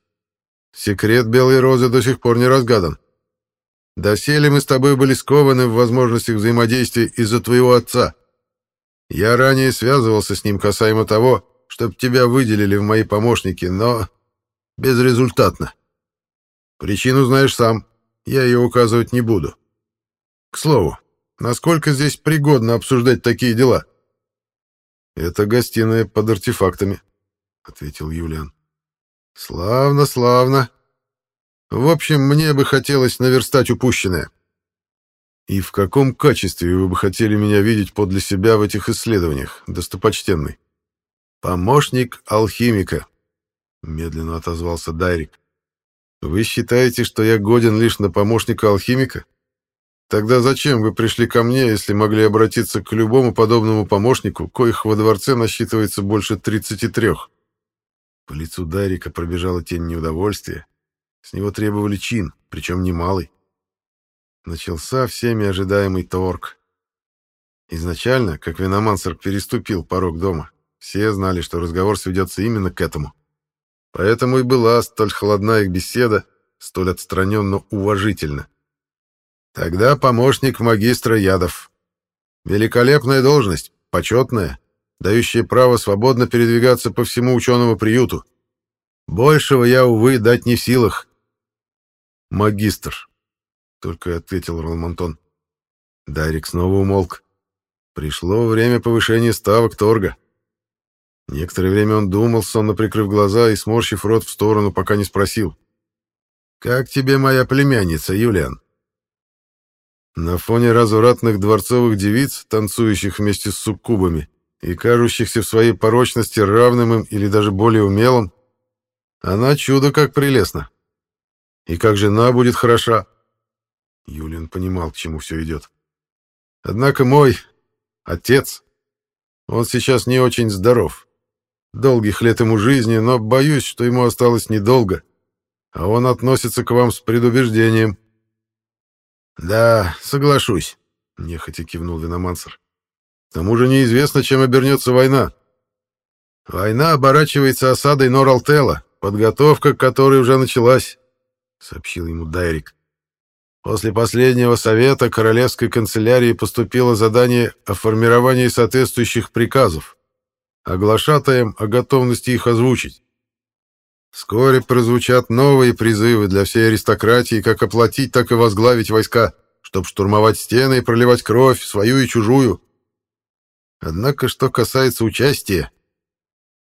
секрет белой розы до сих пор не разгадан. Доселе мы с тобой были скованы в возможностях взаимодействия из-за твоего отца. Я ранее связывался с ним касаемо того, чтобы тебя выделили в мои помощники, но Безрезультатно. Причину знаешь сам. Я ее указывать не буду. К слову, насколько здесь пригодно обсуждать такие дела? Это гостиная под артефактами, ответил Юлиан. Славно, славно. В общем, мне бы хотелось наверстать упущенное. И в каком качестве вы бы хотели меня видеть подле себя в этих исследованиях, достопочтенный? Помощник алхимика, Медленно отозвался Дайрик. Вы считаете, что я годен лишь на помощника алхимика? Тогда зачем вы пришли ко мне, если могли обратиться к любому подобному помощнику, коих во дворце насчитывается больше 33? По лицу Дайрика пробежала тень неудовольствия. С него требовали чин, причем немалый. Начался всеми ожидаемый торг. Изначально, как Виномансер переступил порог дома, все знали, что разговор сведется именно к этому. Поэтому и была столь холодна их беседа, столь отстраненно уважительно. Тогда помощник магистра Ядов. Великолепная должность, почетная, дающая право свободно передвигаться по всему ученому приюту. Большего я, увы, дать не в силах. Магистр, только ответил Ролмантон. Дарик снова умолк. Пришло время повышения ставок торга. Некоторое время он думал, сонно прикрыв глаза и сморщив рот в сторону, пока не спросил. «Как тебе моя племянница, Юлиан?» На фоне развратных дворцовых девиц, танцующих вместе с суккубами и кажущихся в своей порочности равным им или даже более умелым, она чудо как прелестна. И как жена будет хороша. Юлиан понимал, к чему все идет. Однако мой отец, он сейчас не очень здоров. Долгих лет ему жизни, но боюсь, что ему осталось недолго, а он относится к вам с предубеждением». «Да, соглашусь», — нехотя кивнул Виномансер. «К тому же неизвестно, чем обернется война. Война оборачивается осадой Норалтела, подготовка к которой уже началась», — сообщил ему Дайрик. После последнего совета королевской канцелярии поступило задание о формировании соответствующих приказов оглашатаем о готовности их озвучить. Вскоре прозвучат новые призывы для всей аристократии как оплатить, так и возглавить войска, чтобы штурмовать стены и проливать кровь, свою и чужую. Однако, что касается участия,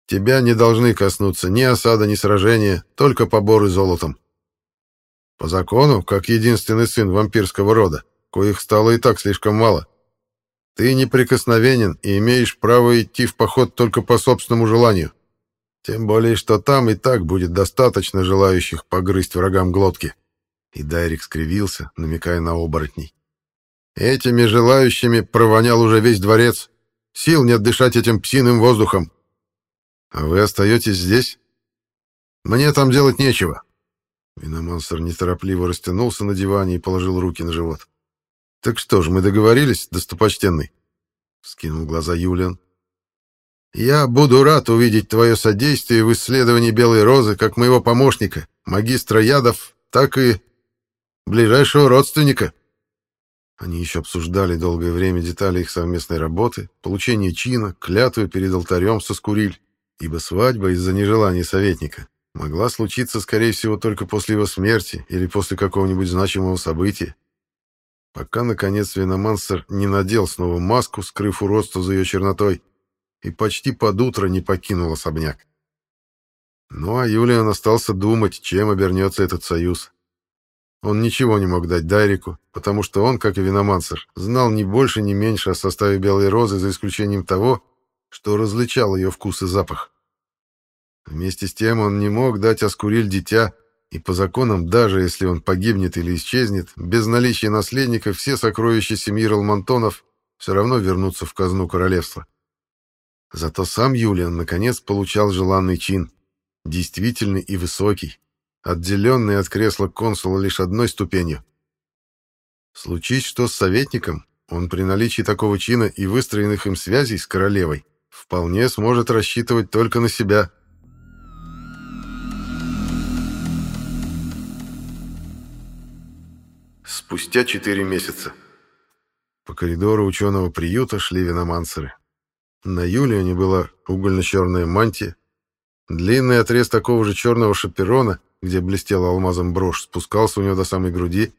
тебя не должны коснуться ни осада, ни сражения, только поборы золотом. По закону, как единственный сын вампирского рода, коих стало и так слишком мало, ты неприкосновенен и имеешь право идти в поход только по собственному желанию. Тем более, что там и так будет достаточно желающих погрызть врагам глотки. И Дайрик скривился, намекая на оборотней. Этими желающими провонял уже весь дворец. Сил нет дышать этим псиным воздухом. А вы остаетесь здесь? Мне там делать нечего. Виномонстр неторопливо растянулся на диване и положил руки на живот. «Так что ж, мы договорились, достопочтенный?» — скинул глаза Юлиан. «Я буду рад увидеть твое содействие в исследовании Белой Розы как моего помощника, магистра ядов, так и ближайшего родственника. Они еще обсуждали долгое время детали их совместной работы, получение чина, клятвы перед алтарем со скуриль, ибо свадьба из-за нежелания советника могла случиться, скорее всего, только после его смерти или после какого-нибудь значимого события. Пока, наконец, Виномансер не надел снова маску, скрыв уродство за ее чернотой, и почти под утро не покинул особняк. Ну а Юлиан остался думать, чем обернется этот союз. Он ничего не мог дать Дайрику, потому что он, как и Виномансер, знал ни больше, ни меньше о составе Белой Розы, за исключением того, что различал ее вкус и запах. Вместе с тем он не мог дать Аскуриль дитя, и по законам, даже если он погибнет или исчезнет, без наличия наследника все сокровища семьи Ралмантонов все равно вернутся в казну королевства. Зато сам Юлиан наконец получал желанный чин, действительный и высокий, отделенный от кресла консула лишь одной ступенью. Случись что с советником, он при наличии такого чина и выстроенных им связей с королевой вполне сможет рассчитывать только на себя – Спустя четыре месяца. По коридору ученого приюта шли виномансеры. На Юлионе была угольно-черная мантия, длинный отрез такого же черного шаперона, где блестела алмазом брошь, спускался у него до самой груди.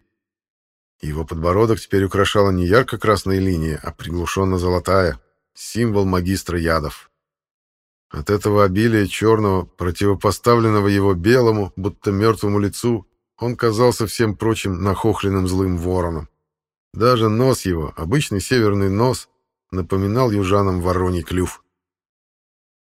Его подбородок теперь украшала не ярко-красная линия, а приглушенно-золотая, символ магистра ядов. От этого обилия черного, противопоставленного его белому, будто мертвому лицу, он казался всем прочим нахохленным злым вороном. Даже нос его, обычный северный нос, напоминал южанам вороний клюв.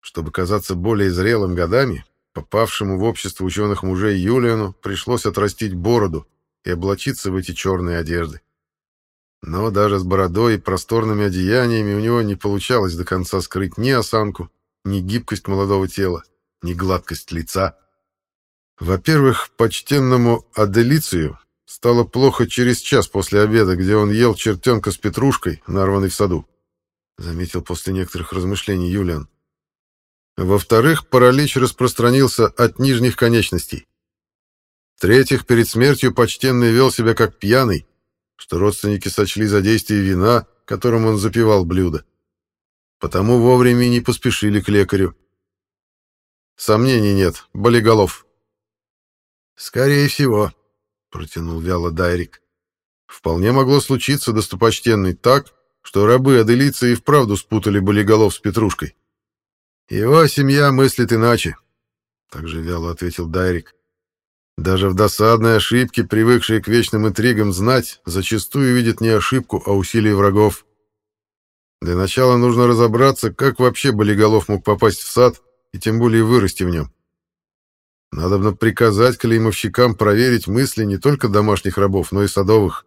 Чтобы казаться более зрелым годами, попавшему в общество ученых мужей Юлиану пришлось отрастить бороду и облачиться в эти черные одежды. Но даже с бородой и просторными одеяниями у него не получалось до конца скрыть ни осанку, ни гибкость молодого тела, ни гладкость лица. Во-первых, почтенному Аделицию стало плохо через час после обеда, где он ел чертенка с петрушкой, нарванный в саду, заметил после некоторых размышлений Юлиан. Во-вторых, паралич распространился от нижних конечностей. В-третьих, перед смертью почтенный вел себя как пьяный, что родственники сочли за действие вина, которым он запивал блюдо. Потому вовремя не поспешили к лекарю. Сомнений нет, болиголов. «Скорее всего», — протянул вяло Дайрик. «Вполне могло случиться, достопочтенный, так, что рабы Аделицы и вправду спутали болиголов с Петрушкой. Его семья мыслит иначе», — также вяло ответил Дайрик. «Даже в досадной ошибке, привыкшие к вечным интригам знать, зачастую видят не ошибку, а усилие врагов. Для начала нужно разобраться, как вообще болиголов мог попасть в сад и тем более вырасти в нем. Надо приказать клеймовщикам проверить мысли не только домашних рабов, но и садовых.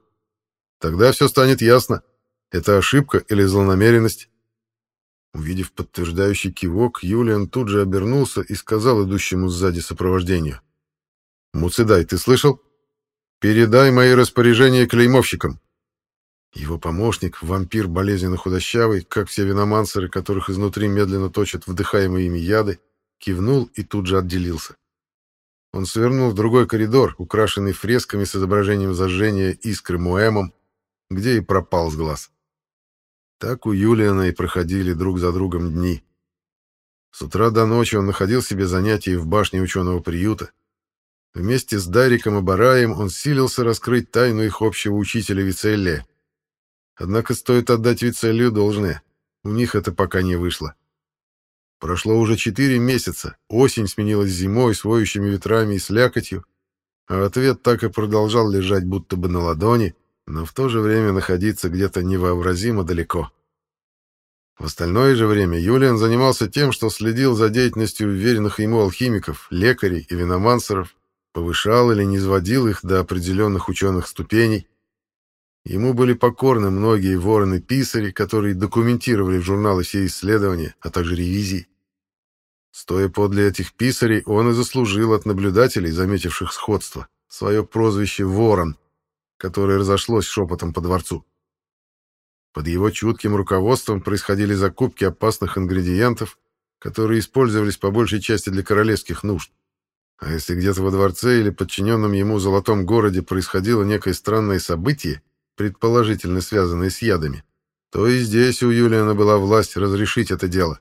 Тогда все станет ясно. Это ошибка или злонамеренность. Увидев подтверждающий кивок, Юлиан тут же обернулся и сказал идущему сзади сопровождению. «Муцидай, ты слышал? Передай мои распоряжения клеймовщикам». Его помощник, вампир болезненно худощавый, как все виномансеры, которых изнутри медленно точат вдыхаемые ими яды, кивнул и тут же отделился. Он свернул в другой коридор, украшенный фресками с изображением зажжения искры Муэмом, где и пропал с глаз. Так у Юлиана и проходили друг за другом дни. С утра до ночи он находил себе занятия в башне ученого приюта. Вместе с Дариком и Бараем он силился раскрыть тайну их общего учителя Вицеллия. Однако стоит отдать Вицеллию должное. У них это пока не вышло. Прошло уже четыре месяца, осень сменилась зимой с воющими ветрами и слякотью, а ответ так и продолжал лежать будто бы на ладони, но в то же время находиться где-то невообразимо далеко. В остальное же время Юлиан занимался тем, что следил за деятельностью уверенных ему алхимиков, лекарей и виномансеров, повышал или низводил их до определенных ученых ступеней. Ему были покорны многие вороны-писари, которые документировали в журналы все исследования, а также ревизии. Стоя подле этих писарей, он и заслужил от наблюдателей, заметивших сходство, свое прозвище «Ворон», которое разошлось шепотом по дворцу. Под его чутким руководством происходили закупки опасных ингредиентов, которые использовались по большей части для королевских нужд. А если где-то во дворце или подчиненном ему золотом городе происходило некое странное событие, предположительно связанное с ядами, то и здесь у Юлиана была власть разрешить это дело.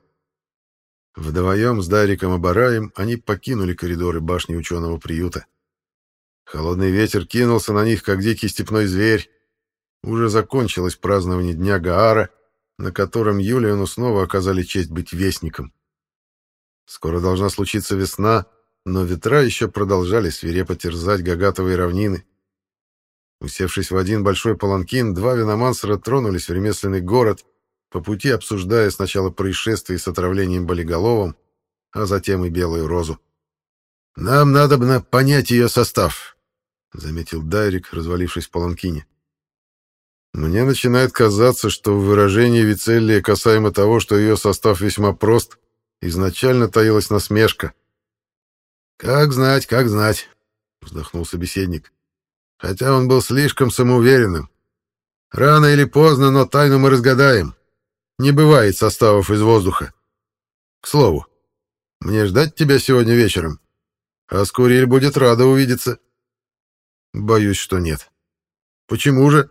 Вдвоем с Дариком и Бараем они покинули коридоры башни ученого приюта. Холодный ветер кинулся на них, как дикий степной зверь. Уже закончилось празднование Дня Гаара, на котором Юлиану снова оказали честь быть вестником. Скоро должна случиться весна, но ветра еще продолжали свирепо терзать гагатовые равнины. Усевшись в один большой паланкин, два виномансера тронулись в ремесленный город — по пути обсуждая сначала происшествие с отравлением болиголовом, а затем и белую розу. «Нам надо бы понять ее состав», — заметил Дайрик, развалившись в паланкине. «Мне начинает казаться, что в выражении Вицеллия касаемо того, что ее состав весьма прост, изначально таилась насмешка». «Как знать, как знать», — вздохнул собеседник. «Хотя он был слишком самоуверенным. Рано или поздно, но тайну мы разгадаем. Не бывает составов из воздуха. К слову, мне ждать тебя сегодня вечером? Аскуриль будет рада увидеться. Боюсь, что нет. Почему же?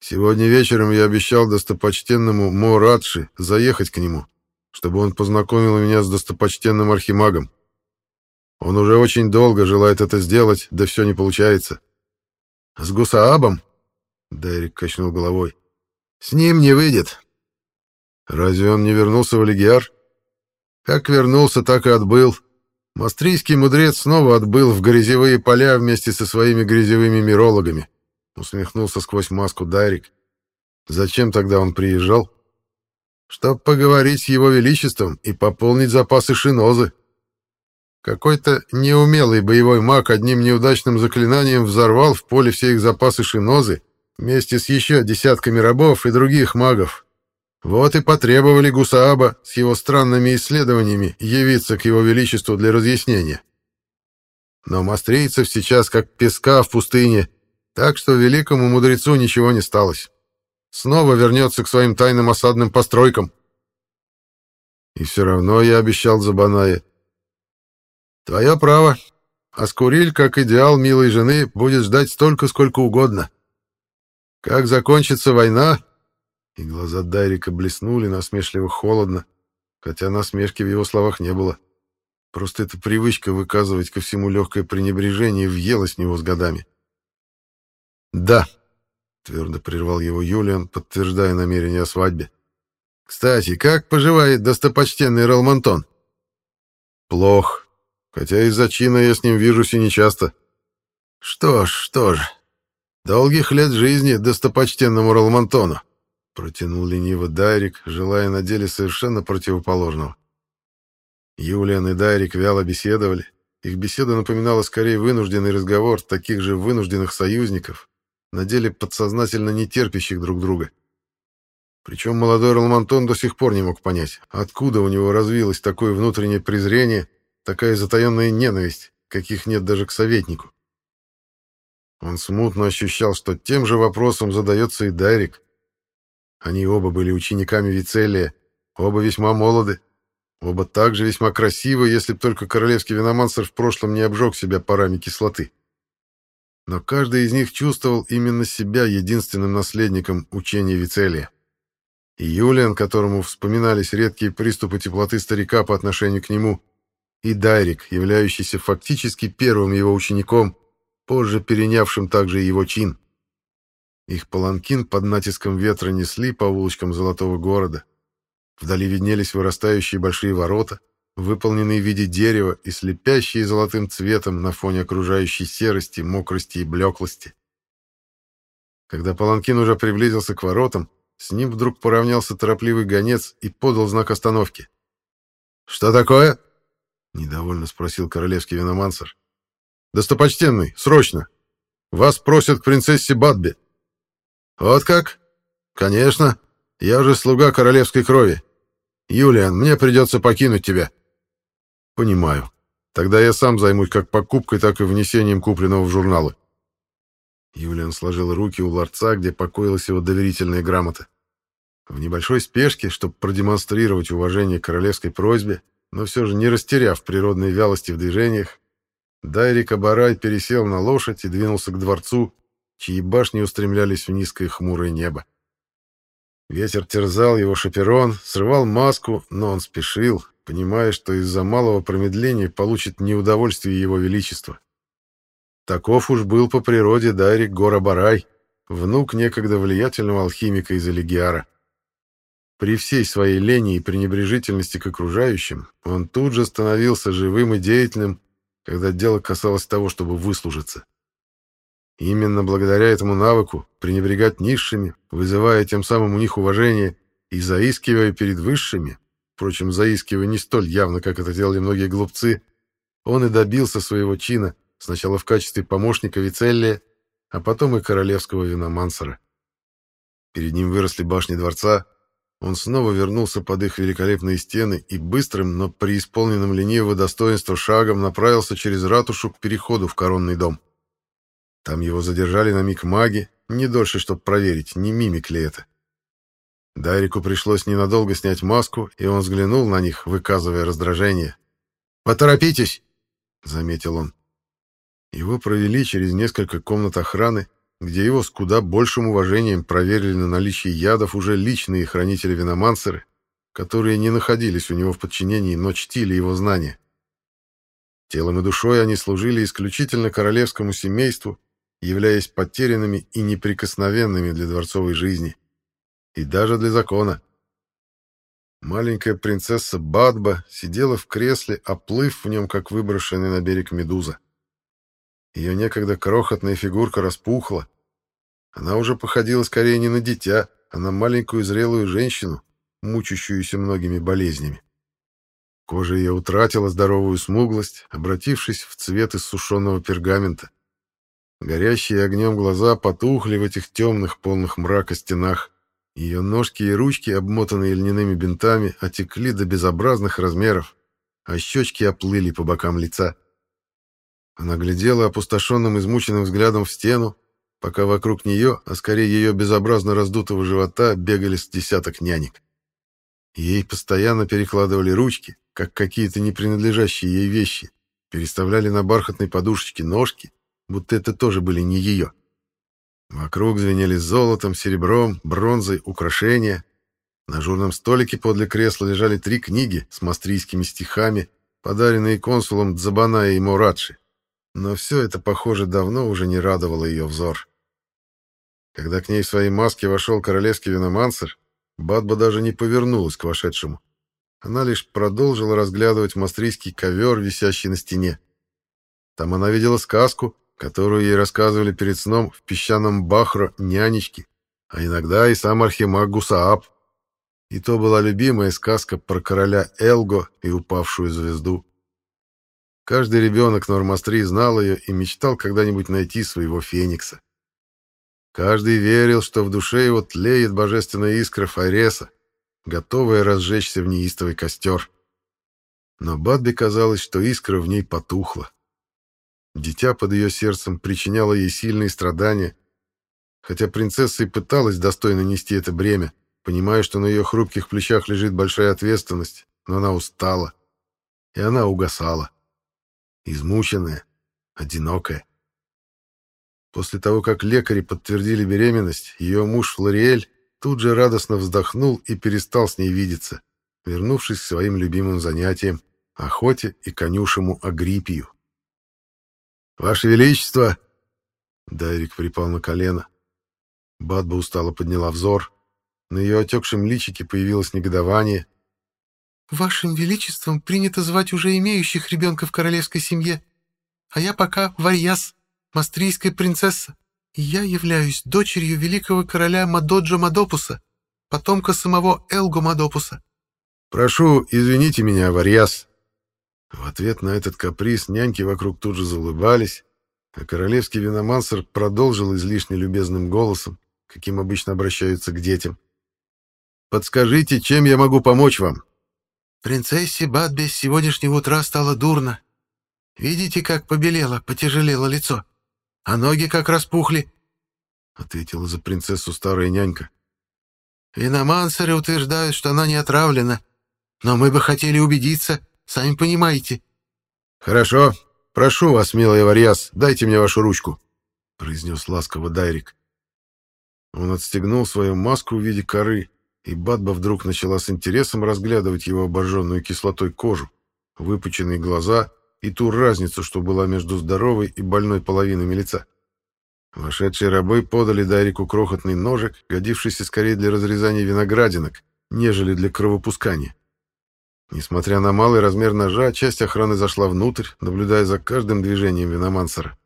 Сегодня вечером я обещал достопочтенному Морадши заехать к нему, чтобы он познакомил меня с достопочтенным архимагом. Он уже очень долго желает это сделать, да все не получается. С Гусаабом? Дайрик качнул головой. С ним не выйдет. Разве он не вернулся в Легиар? Как вернулся, так и отбыл. Мастрийский мудрец снова отбыл в грязевые поля вместе со своими грязевыми мирологами. Усмехнулся сквозь маску Дайрик. Зачем тогда он приезжал? Чтоб поговорить с его величеством и пополнить запасы шинозы. Какой-то неумелый боевой маг одним неудачным заклинанием взорвал в поле все их запасы шинозы вместе с еще десятками рабов и других магов, вот и потребовали Гусааба с его странными исследованиями явиться к его величеству для разъяснения. Но мастрийцев сейчас как песка в пустыне, так что великому мудрецу ничего не сталось. Снова вернется к своим тайным осадным постройкам. И все равно я обещал Забанае. Твое право. Аскуриль, как идеал милой жены, будет ждать столько, сколько угодно. Как закончится война, и глаза Дайрика блеснули насмешливо холодно, хотя насмешки в его словах не было. Просто эта привычка выказывать ко всему легкое пренебрежение въела с него с годами. «Да», — твердо прервал его Юлиан, подтверждая намерение о свадьбе. «Кстати, как поживает достопочтенный Ралмантон?» «Плох, хотя из-за чина я с ним вижусь и нечасто». «Что ж, что ж, долгих лет жизни достопочтенному Ралмантону. Протянул лениво Дайрик, желая на деле совершенно противоположного. Юлиан и Дайрик вяло беседовали. Их беседа напоминала скорее вынужденный разговор таких же вынужденных союзников, на деле подсознательно не терпящих друг друга. Причем молодой Ролмантон до сих пор не мог понять, откуда у него развилось такое внутреннее презрение, такая затаенная ненависть, каких нет даже к советнику. Он смутно ощущал, что тем же вопросом задается и Дайрик. Они оба были учениками Вицелия, оба весьма молоды, оба также весьма красивы, если б только королевский виномансер в прошлом не обжег себя парами кислоты. Но каждый из них чувствовал именно себя единственным наследником учения Вицелия. И Юлиан, которому вспоминались редкие приступы теплоты старика по отношению к нему, и Дайрик, являющийся фактически первым его учеником, позже перенявшим также его чин. Их паланкин под натиском ветра несли по улочкам золотого города. Вдали виднелись вырастающие большие ворота, выполненные в виде дерева и слепящие золотым цветом на фоне окружающей серости, мокрости и блеклости. Когда паланкин уже приблизился к воротам, с ним вдруг поравнялся торопливый гонец и подал знак остановки. «Что такое?» — недовольно спросил королевский виномансер. «Достопочтенный, срочно! Вас просят к принцессе Бадбе!» «Вот как? Конечно. Я же слуга королевской крови. Юлиан, мне придется покинуть тебя». «Понимаю. Тогда я сам займусь как покупкой, так и внесением купленного в журналы». Юлиан сложил руки у ларца, где покоилась его доверительная грамота. В небольшой спешке, чтобы продемонстрировать уважение королевской просьбе, но все же не растеряв природной вялости в движениях, Дайрик Абарай пересел на лошадь и двинулся к дворцу, чьи башни устремлялись в низкое хмурое небо. Ветер терзал его шаперон, срывал маску, но он спешил, понимая, что из-за малого промедления получит неудовольствие его величества. Таков уж был по природе Дайрик Гора-Барай, внук некогда влиятельного алхимика из Элегиара. При всей своей лени и пренебрежительности к окружающим он тут же становился живым и деятельным, когда дело касалось того, чтобы выслужиться. Именно благодаря этому навыку пренебрегать низшими, вызывая тем самым у них уважение и заискивая перед высшими, впрочем, заискивая не столь явно, как это делали многие глупцы, он и добился своего чина, сначала в качестве помощника Вицеллия, а потом и королевского виномансера. Перед ним выросли башни дворца, он снова вернулся под их великолепные стены и быстрым, но преисполненным ленивого достоинства шагом направился через ратушу к переходу в коронный дом. Там его задержали на миг маги, не дольше, чтобы проверить, не мимик ли это. Дайрику пришлось ненадолго снять маску, и он взглянул на них, выказывая раздражение. «Поторопитесь!» — заметил он. Его провели через несколько комнат охраны, где его с куда большим уважением проверили на наличие ядов уже личные хранители-виномансеры, которые не находились у него в подчинении, но чтили его знания. Телом и душой они служили исключительно королевскому семейству, являясь потерянными и неприкосновенными для дворцовой жизни, и даже для закона. Маленькая принцесса Бадба сидела в кресле, оплыв в нем, как выброшенный на берег медуза. Ее некогда крохотная фигурка распухла. Она уже походила скорее не на дитя, а на маленькую зрелую женщину, мучащуюся многими болезнями. Кожа ее утратила здоровую смуглость, обратившись в цвет иссушенного пергамента. Горящие огнем глаза потухли в этих темных, полных мрака стенах. Ее ножки и ручки, обмотанные льняными бинтами, отекли до безобразных размеров, а щечки оплыли по бокам лица. Она глядела опустошенным, измученным взглядом в стену, пока вокруг нее, а скорее ее безобразно раздутого живота, бегали с десяток нянек. Ей постоянно перекладывали ручки, как какие-то не принадлежащие ей вещи, переставляли на бархатной подушечке ножки, будто это тоже были не ее. Вокруг звенели золотом, серебром, бронзой украшения. На журном столике подле кресла лежали три книги с мастрийскими стихами, подаренные консулом Дзабаная и Мурадши. Но все это, похоже, давно уже не радовало ее взор. Когда к ней в своей маске вошел королевский виномансер, Бадба даже не повернулась к вошедшему. Она лишь продолжила разглядывать мастрийский ковер, висящий на стене. Там она видела сказку, которую ей рассказывали перед сном в песчаном Бахро нянечки, а иногда и сам архимаг Гусаап. И то была любимая сказка про короля Элго и упавшую звезду. Каждый ребенок Нормастри знал ее и мечтал когда-нибудь найти своего феникса. Каждый верил, что в душе его тлеет божественная искра Файреса, готовая разжечься в неистовый костер. Но Бадби казалось, что искра в ней потухла. Дитя под ее сердцем причиняло ей сильные страдания, хотя принцесса и пыталась достойно нести это бремя, понимая, что на ее хрупких плечах лежит большая ответственность, но она устала, и она угасала измученная, одинокая. После того, как лекари подтвердили беременность, ее муж Флориэль тут же радостно вздохнул и перестал с ней видеться, вернувшись к своим любимым занятиям — охоте и конюшему Агриппию. «Ваше Величество!» Дайрик припал на колено. Бадба устало подняла взор. На ее отекшем личике появилось негодование, Вашим Величеством принято звать уже имеющих ребенка в королевской семье, а я пока Варьяс, мастрийская принцесса, и я являюсь дочерью великого короля Мадоджа Мадопуса, потомка самого Элго Мадопуса. «Прошу, извините меня, Варьяс». В ответ на этот каприз няньки вокруг тут же заулыбались, а королевский виномансер продолжил излишне любезным голосом, каким обычно обращаются к детям. «Подскажите, чем я могу помочь вам?» Принцессе Бадбе с сегодняшнего утра стало дурно. Видите, как побелело, потяжелело лицо, а ноги как распухли, — ответила за принцессу старая нянька. Виномансеры утверждают, что она не отравлена, но мы бы хотели убедиться, сами понимаете». «Хорошо. Прошу вас, милый Варьяс, дайте мне вашу ручку», — произнес ласково Дайрик. Он отстегнул свою маску в виде коры, и Бадба вдруг начала с интересом разглядывать его обожженную кислотой кожу, выпученные глаза и ту разницу, что была между здоровой и больной половинами лица. Вошедшие рабы подали Дайрику крохотный ножик, годившийся скорее для разрезания виноградинок, нежели для кровопускания. Несмотря на малый размер ножа, часть охраны зашла внутрь, наблюдая за каждым движением виномансера.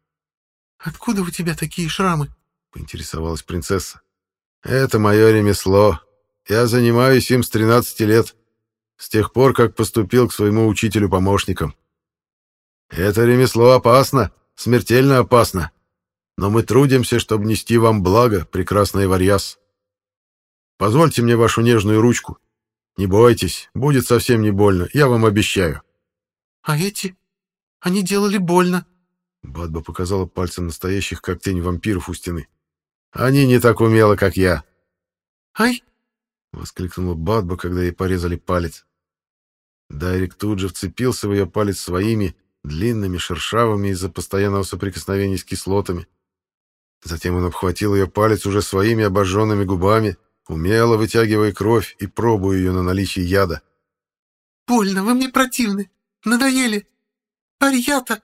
«Откуда у тебя такие шрамы?» — поинтересовалась принцесса. «Это мое ремесло. Я занимаюсь им с 13 лет, с тех пор, как поступил к своему учителю-помощникам. Это ремесло опасно, смертельно опасно, но мы трудимся, чтобы нести вам благо, прекрасный Варьяс. Позвольте мне вашу нежную ручку. Не бойтесь, будет совсем не больно, я вам обещаю». «А эти? Они делали больно». Бадба показала пальцем настоящих, как тень вампиров у стены. Они не так умело, как я. Ай! Воскликнула Бадба, когда ей порезали палец. Дайрик тут же вцепился в ее палец своими, длинными, шершавыми из-за постоянного соприкосновения с кислотами. Затем он обхватил ее палец уже своими обожженными губами, умело вытягивая кровь и пробуя ее на наличие яда. «Больно, вы мне противны. Надоели. Арьята!»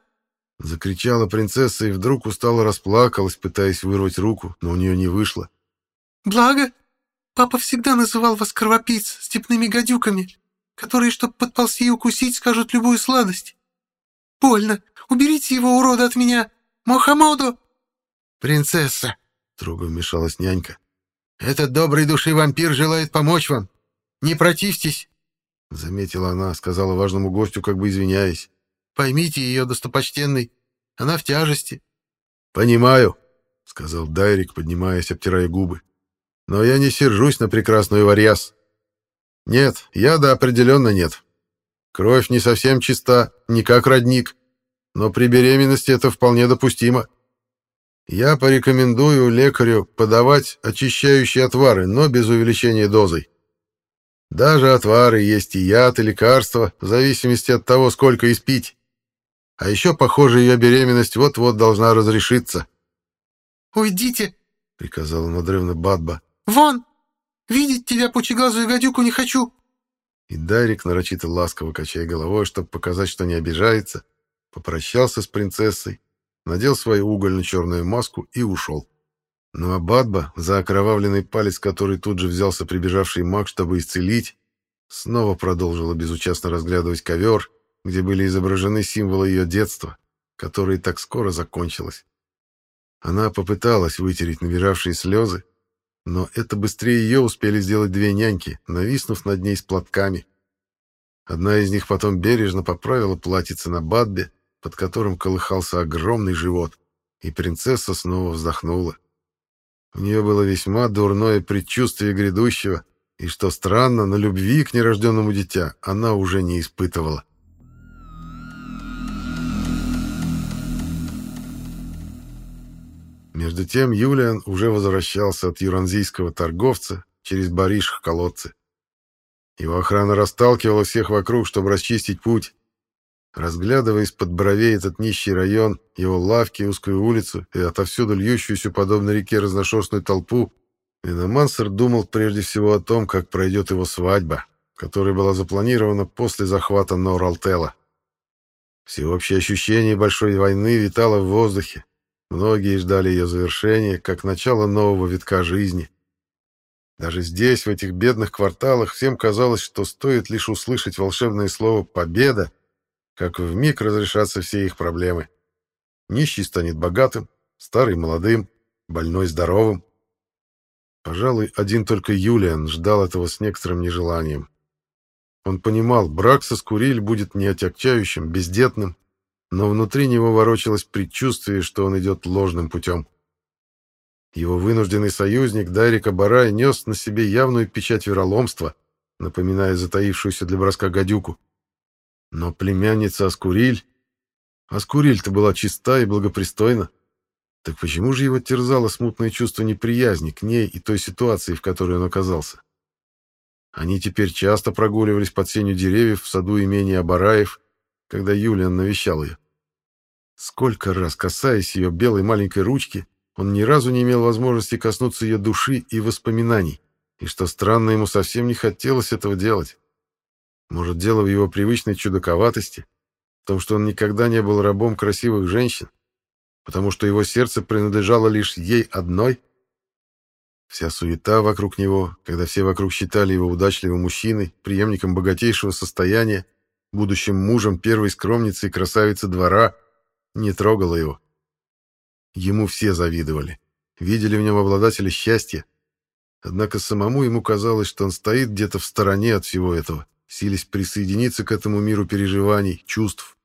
Закричала принцесса и вдруг устало расплакалась, пытаясь вырвать руку, но у нее не вышло. «Благо, папа всегда называл вас кровопийц степными гадюками, которые, чтобы подползти и укусить, скажут любую сладость. Больно. Уберите его, урода, от меня. Мохаммоду!» «Принцесса!» — строго вмешалась нянька. «Этот добрый души вампир желает помочь вам. Не противьтесь!» Заметила она, сказала важному гостю, как бы извиняясь. Поймите ее, достопочтенный, она в тяжести. — Понимаю, — сказал Дайрик, поднимаясь, обтирая губы. — Но я не сержусь на прекрасную Варьяс. Нет, яда определенно нет. Кровь не совсем чиста, не как родник, но при беременности это вполне допустимо. Я порекомендую лекарю подавать очищающие отвары, но без увеличения дозой. Даже отвары есть и яд, и лекарства, в зависимости от того, сколько испить. А еще, похоже, ее беременность вот-вот должна разрешиться. «Уйдите!» — приказала надрывно Бадба. «Вон! Видеть тебя, пучеглазую гадюку, не хочу!» И Дарик, нарочито ласково качая головой, чтобы показать, что не обижается, попрощался с принцессой, надел свою угольно-черную маску и ушел. Ну а Бадба, за окровавленный палец, который тут же взялся прибежавший маг, чтобы исцелить, снова продолжила безучастно разглядывать ковер, где были изображены символы ее детства, которое так скоро закончилось. Она попыталась вытереть набиравшие слезы, но это быстрее ее успели сделать две няньки, нависнув над ней с платками. Одна из них потом бережно поправила платьице на бадбе, под которым колыхался огромный живот, и принцесса снова вздохнула. У нее было весьма дурное предчувствие грядущего, и, что странно, на любви к нерожденному дитя она уже не испытывала. Между тем Юлиан уже возвращался от юранзийского торговца через Бариш к колодце. Его охрана расталкивала всех вокруг, чтобы расчистить путь. Разглядывая из-под бровей этот нищий район, его лавки, узкую улицу и отовсюду льющуюся, подобно реке, разношерстную толпу, Виномансер думал прежде всего о том, как пройдет его свадьба, которая была запланирована после захвата Норалтела. Всеобщее ощущение большой войны витало в воздухе, Многие ждали ее завершения, как начало нового витка жизни. Даже здесь, в этих бедных кварталах, всем казалось, что стоит лишь услышать волшебное слово «победа», как вмиг разрешатся все их проблемы. Нищий станет богатым, старый молодым, больной здоровым. Пожалуй, один только Юлиан ждал этого с некоторым нежеланием. Он понимал, брак со Скуриль будет неотягчающим, бездетным, но внутри него ворочалось предчувствие, что он идет ложным путем. Его вынужденный союзник Дайрика Барай нес на себе явную печать вероломства, напоминая затаившуюся для броска гадюку. Но племянница Аскуриль... Аскуриль-то была чиста и благопристойна. Так почему же его терзало смутное чувство неприязни к ней и той ситуации, в которой он оказался? Они теперь часто прогуливались под сенью деревьев в саду имения Абараев, когда Юлиан навещал ее. Сколько раз, касаясь ее белой маленькой ручки, он ни разу не имел возможности коснуться ее души и воспоминаний, и, что странно, ему совсем не хотелось этого делать. Может, дело в его привычной чудаковатости, в том, что он никогда не был рабом красивых женщин, потому что его сердце принадлежало лишь ей одной? Вся суета вокруг него, когда все вокруг считали его удачливым мужчиной, преемником богатейшего состояния, будущим мужем первой скромницы и красавицы двора — не трогало его. Ему все завидовали, видели в нем обладателя счастья. Однако самому ему казалось, что он стоит где-то в стороне от всего этого, силясь присоединиться к этому миру переживаний, чувств,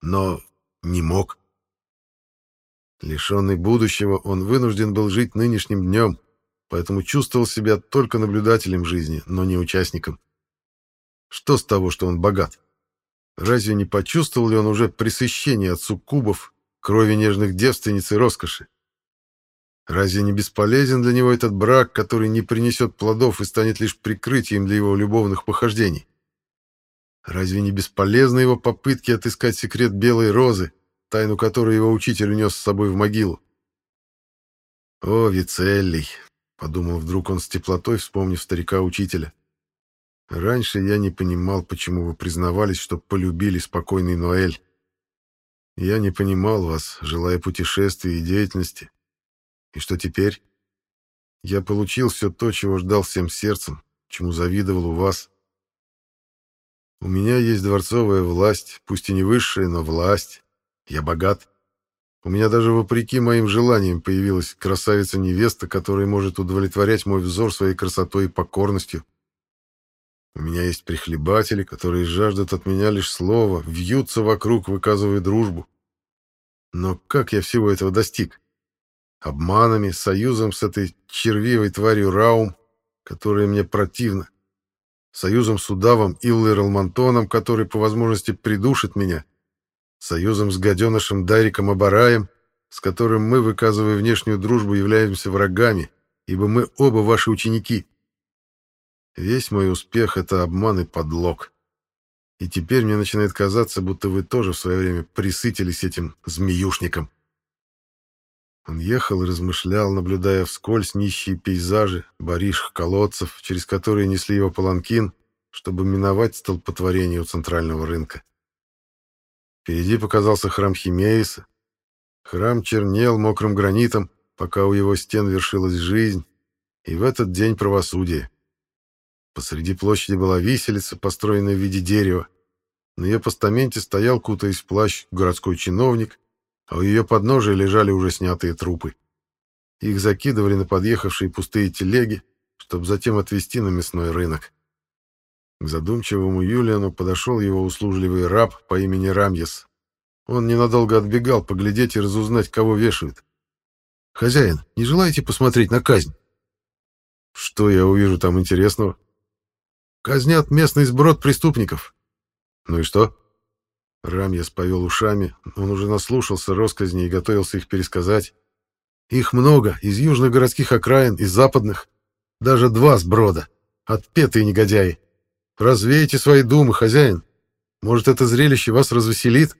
но не мог. Лишенный будущего, он вынужден был жить нынешним днем, поэтому чувствовал себя только наблюдателем жизни, но не участником. Что с того, что он богат? Разве не почувствовал ли он уже пресыщение от суккубов, крови нежных девственниц и роскоши? Разве не бесполезен для него этот брак, который не принесет плодов и станет лишь прикрытием для его любовных похождений? Разве не бесполезны его попытки отыскать секрет белой розы, тайну которой его учитель унес с собой в могилу? «О, Вицеллий!» — подумал вдруг он с теплотой, вспомнив старика-учителя. Раньше я не понимал, почему вы признавались, что полюбили спокойный Ноэль. Я не понимал вас, желая путешествий и деятельности. И что теперь? Я получил все то, чего ждал всем сердцем, чему завидовал у вас. У меня есть дворцовая власть, пусть и не высшая, но власть. Я богат. У меня даже вопреки моим желаниям появилась красавица-невеста, которая может удовлетворять мой взор своей красотой и покорностью. У меня есть прихлебатели, которые жаждут от меня лишь слова, вьются вокруг, выказывая дружбу. Но как я всего этого достиг? Обманами, союзом с этой червивой тварью Раум, которая мне противна, союзом с удавом Иллой Ралмантоном, который по возможности придушит меня, союзом с гаденышем Дариком Абараем, с которым мы, выказывая внешнюю дружбу, являемся врагами, ибо мы оба ваши ученики. Весь мой успех — это обман и подлог. И теперь мне начинает казаться, будто вы тоже в свое время присытились этим змеюшником. Он ехал и размышлял, наблюдая вскользь нищие пейзажи, бариш колодцев, через которые несли его паланкин, чтобы миновать столпотворение у центрального рынка. Впереди показался храм Химеиса. Храм чернел мокрым гранитом, пока у его стен вершилась жизнь, и в этот день правосудие. Посреди площади была виселица, построенная в виде дерева. На ее постаменте стоял, кутаясь в плащ, городской чиновник, а у ее подножия лежали уже снятые трупы. Их закидывали на подъехавшие пустые телеги, чтобы затем отвезти на мясной рынок. К задумчивому Юлиану подошел его услужливый раб по имени Рамьес. Он ненадолго отбегал поглядеть и разузнать, кого вешают. «Хозяин, не желаете посмотреть на казнь?» «Что я увижу там интересного?» Казнят местный сброд преступников. Ну и что? Рамьес повел ушами, он уже наслушался росказней и готовился их пересказать. Их много, из южных городских окраин, из западных. Даже два сброда. Отпетые негодяи. Развейте свои думы, хозяин. Может, это зрелище вас развеселит?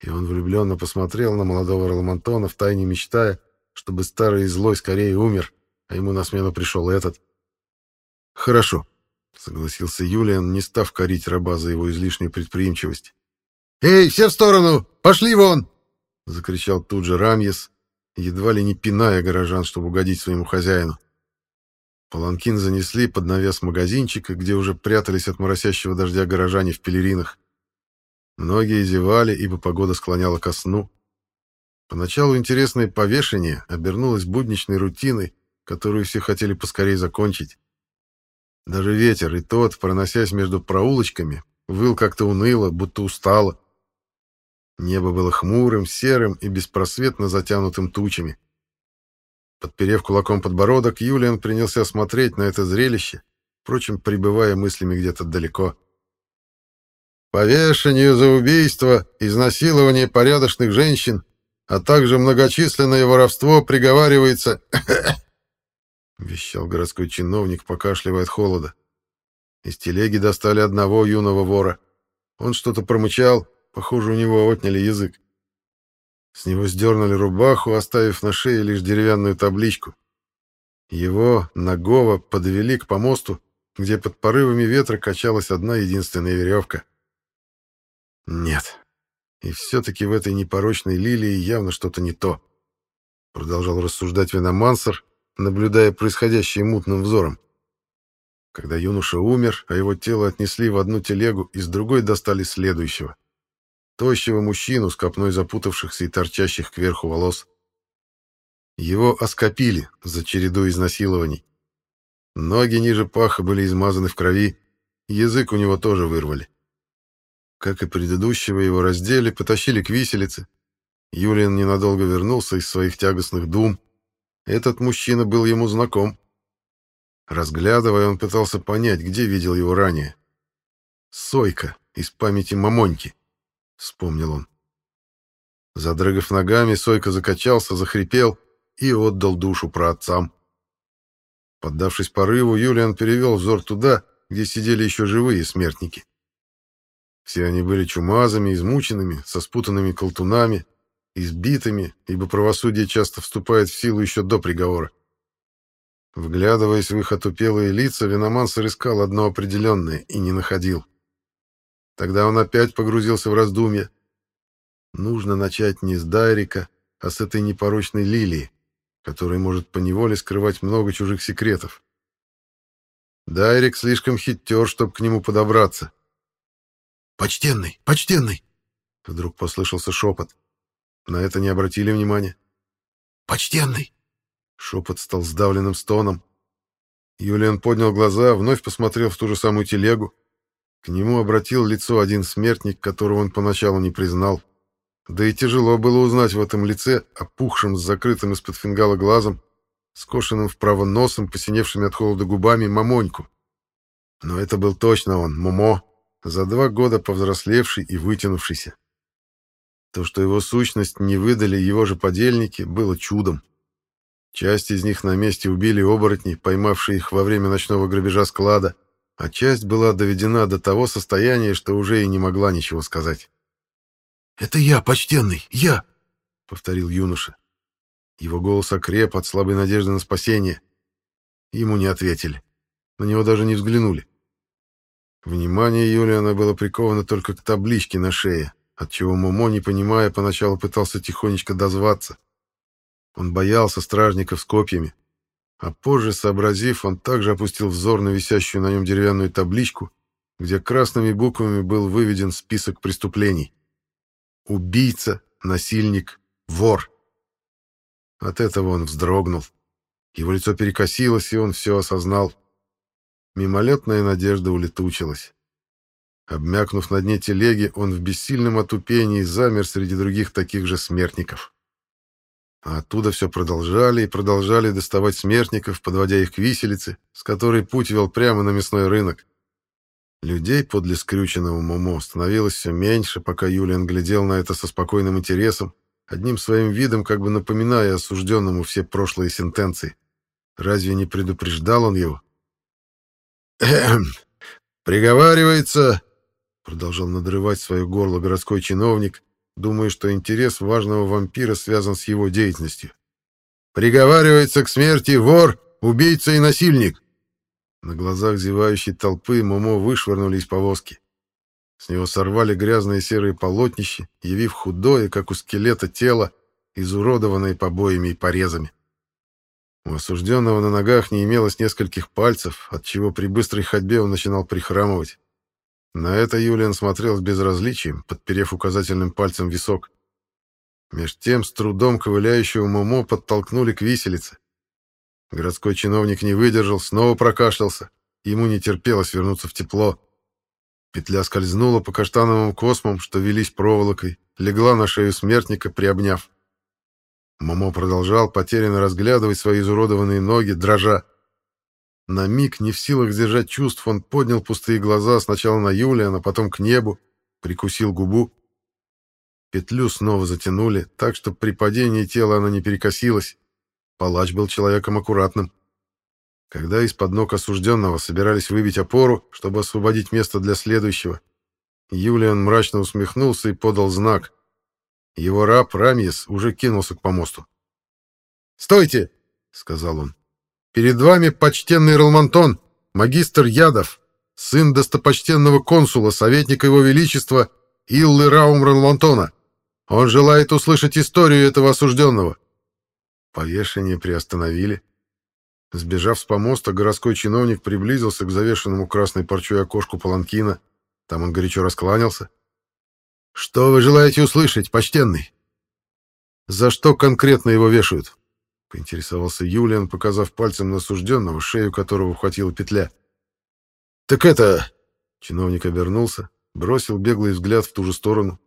И он влюбленно посмотрел на молодого Роламантона, втайне мечтая, чтобы старый и злой скорее умер, а ему на смену пришел этот. Хорошо, Согласился Юлиан, не став корить раба за его излишнюю предприимчивость. «Эй, все в сторону! Пошли вон!» — закричал тут же Рамьес, едва ли не пиная горожан, чтобы угодить своему хозяину. Паланкин занесли под навес магазинчика, где уже прятались от моросящего дождя горожане в пелеринах. Многие зевали, ибо погода склоняла ко сну. Поначалу интересное повешение обернулось будничной рутиной, которую все хотели поскорее закончить. Даже ветер и тот, проносясь между проулочками, выл как-то уныло, будто устало. Небо было хмурым, серым и беспросветно затянутым тучами. Подперев кулаком подбородок, Юлиан принялся смотреть на это зрелище, впрочем, пребывая мыслями где-то далеко. «Повешению за убийство, изнасилование порядочных женщин, а также многочисленное воровство приговаривается — вещал городской чиновник, покашливая от холода. Из телеги достали одного юного вора. Он что-то промычал, похоже, у него отняли язык. С него сдернули рубаху, оставив на шее лишь деревянную табличку. Его, нагого, подвели к помосту, где под порывами ветра качалась одна единственная веревка. Нет. И все-таки в этой непорочной лилии явно что-то не то. Продолжал рассуждать Виномансер, наблюдая происходящее мутным взором. Когда юноша умер, а его тело отнесли в одну телегу и с другой достали следующего. Тощего мужчину с копной запутавшихся и торчащих кверху волос. Его оскопили за череду изнасилований. Ноги ниже паха были измазаны в крови, язык у него тоже вырвали. Как и предыдущего, его раздели, потащили к виселице. Юлиан ненадолго вернулся из своих тягостных дум. Этот мужчина был ему знаком. Разглядывая, он пытался понять, где видел его ранее. «Сойка» из памяти Мамоньки, — вспомнил он. Задрыгав ногами, Сойка закачался, захрипел и отдал душу праотцам. Поддавшись порыву, Юлиан перевел взор туда, где сидели еще живые смертники. Все они были чумазами, измученными, со спутанными колтунами, избитыми, ибо правосудие часто вступает в силу еще до приговора. Вглядываясь в их отупелые лица, Виномансер искал одно определенное и не находил. Тогда он опять погрузился в раздумья. Нужно начать не с Дайрика, а с этой непорочной лилии, которая может поневоле скрывать много чужих секретов. Дайрик слишком хитер, чтобы к нему подобраться. «Почтенный! Почтенный!» Вдруг послышался шепот. На это не обратили внимания. «Почтенный!» Шепот стал сдавленным стоном. Юлиан поднял глаза, вновь посмотрел в ту же самую телегу. К нему обратил лицо один смертник, которого он поначалу не признал. Да и тяжело было узнать в этом лице, опухшем с закрытым из-под фингала глазом, скошенным вправо носом, посиневшими от холода губами, Момоньку. Но это был точно он, Момо, за два года повзрослевший и вытянувшийся. То, что его сущность не выдали его же подельники, было чудом. Часть из них на месте убили оборотни, поймавшие их во время ночного грабежа склада, а часть была доведена до того состояния, что уже и не могла ничего сказать. «Это я, почтенный, я!» — повторил юноша. Его голос окреп от слабой надежды на спасение. Ему не ответили. На него даже не взглянули. Внимание Юлиана было приковано только к табличке на шее, отчего Момо, не понимая, поначалу пытался тихонечко дозваться. Он боялся стражников с копьями. А позже, сообразив, он также опустил взор на висящую на нем деревянную табличку, где красными буквами был выведен список преступлений. Убийца, насильник, вор. От этого он вздрогнул. Его лицо перекосилось, и он все осознал. Мимолетная надежда улетучилась. Обмякнув на дне телеги, он в бессильном отупении замер среди других таких же смертников. А оттуда все продолжали и продолжали доставать смертников, подводя их к виселице, с которой путь вел прямо на мясной рынок. Людей подле скрюченного Момо становилось все меньше, пока Юлиан глядел на это со спокойным интересом, одним своим видом как бы напоминая осужденному все прошлые сентенции. Разве не предупреждал он его? «Эхм, приговаривается», — продолжал надрывать свое горло городской чиновник, думая, что интерес важного вампира связан с его деятельностью. «Приговаривается к смерти вор, убийца и насильник!» На глазах зевающей толпы Момо вышвырнули из повозки. С него сорвали грязные серые полотнища, явив худое, как у скелета, тело, изуродованное побоями и порезами. У осужденного на ногах не имелось нескольких пальцев, отчего при быстрой ходьбе он начинал прихрамывать. На это Юлиан смотрел с безразличием, подперев указательным пальцем висок. Меж тем, с трудом ковыляющего Момо подтолкнули к виселице. Городской чиновник не выдержал, снова прокашлялся. Ему не терпелось вернуться в тепло. Петля скользнула по каштановым космам, что вились проволокой, легла на шею смертника, приобняв. Момо продолжал потерянно разглядывать свои изуродованные ноги, дрожа. На миг, не в силах сдержать чувств, он поднял пустые глаза сначала на Юлиана, потом к небу, прикусил губу. Петлю снова затянули, так что при падении тела она не перекосилась. Палач был человеком аккуратным. Когда из-под ног осужденного собирались выбить опору, чтобы освободить место для следующего, Юлиан мрачно усмехнулся и подал знак. Его раб Рамьес уже кинулся к помосту. «Стойте!» — сказал он. «Перед вами почтенный Ралмантон, магистр Ядов, сын достопочтенного консула, советника его величества Иллы Раум Ралмантона. Он желает услышать историю этого осужденного». Повешение приостановили. Сбежав с помоста, городской чиновник приблизился к завешенному красной парчой окошку паланкина. Там он горячо раскланялся. «Что вы желаете услышать, почтенный?» «За что конкретно его вешают?» — поинтересовался Юлиан, показав пальцем на осужденного, шею которого ухватила петля. «Так это...» — чиновник обернулся, бросил беглый взгляд в ту же сторону.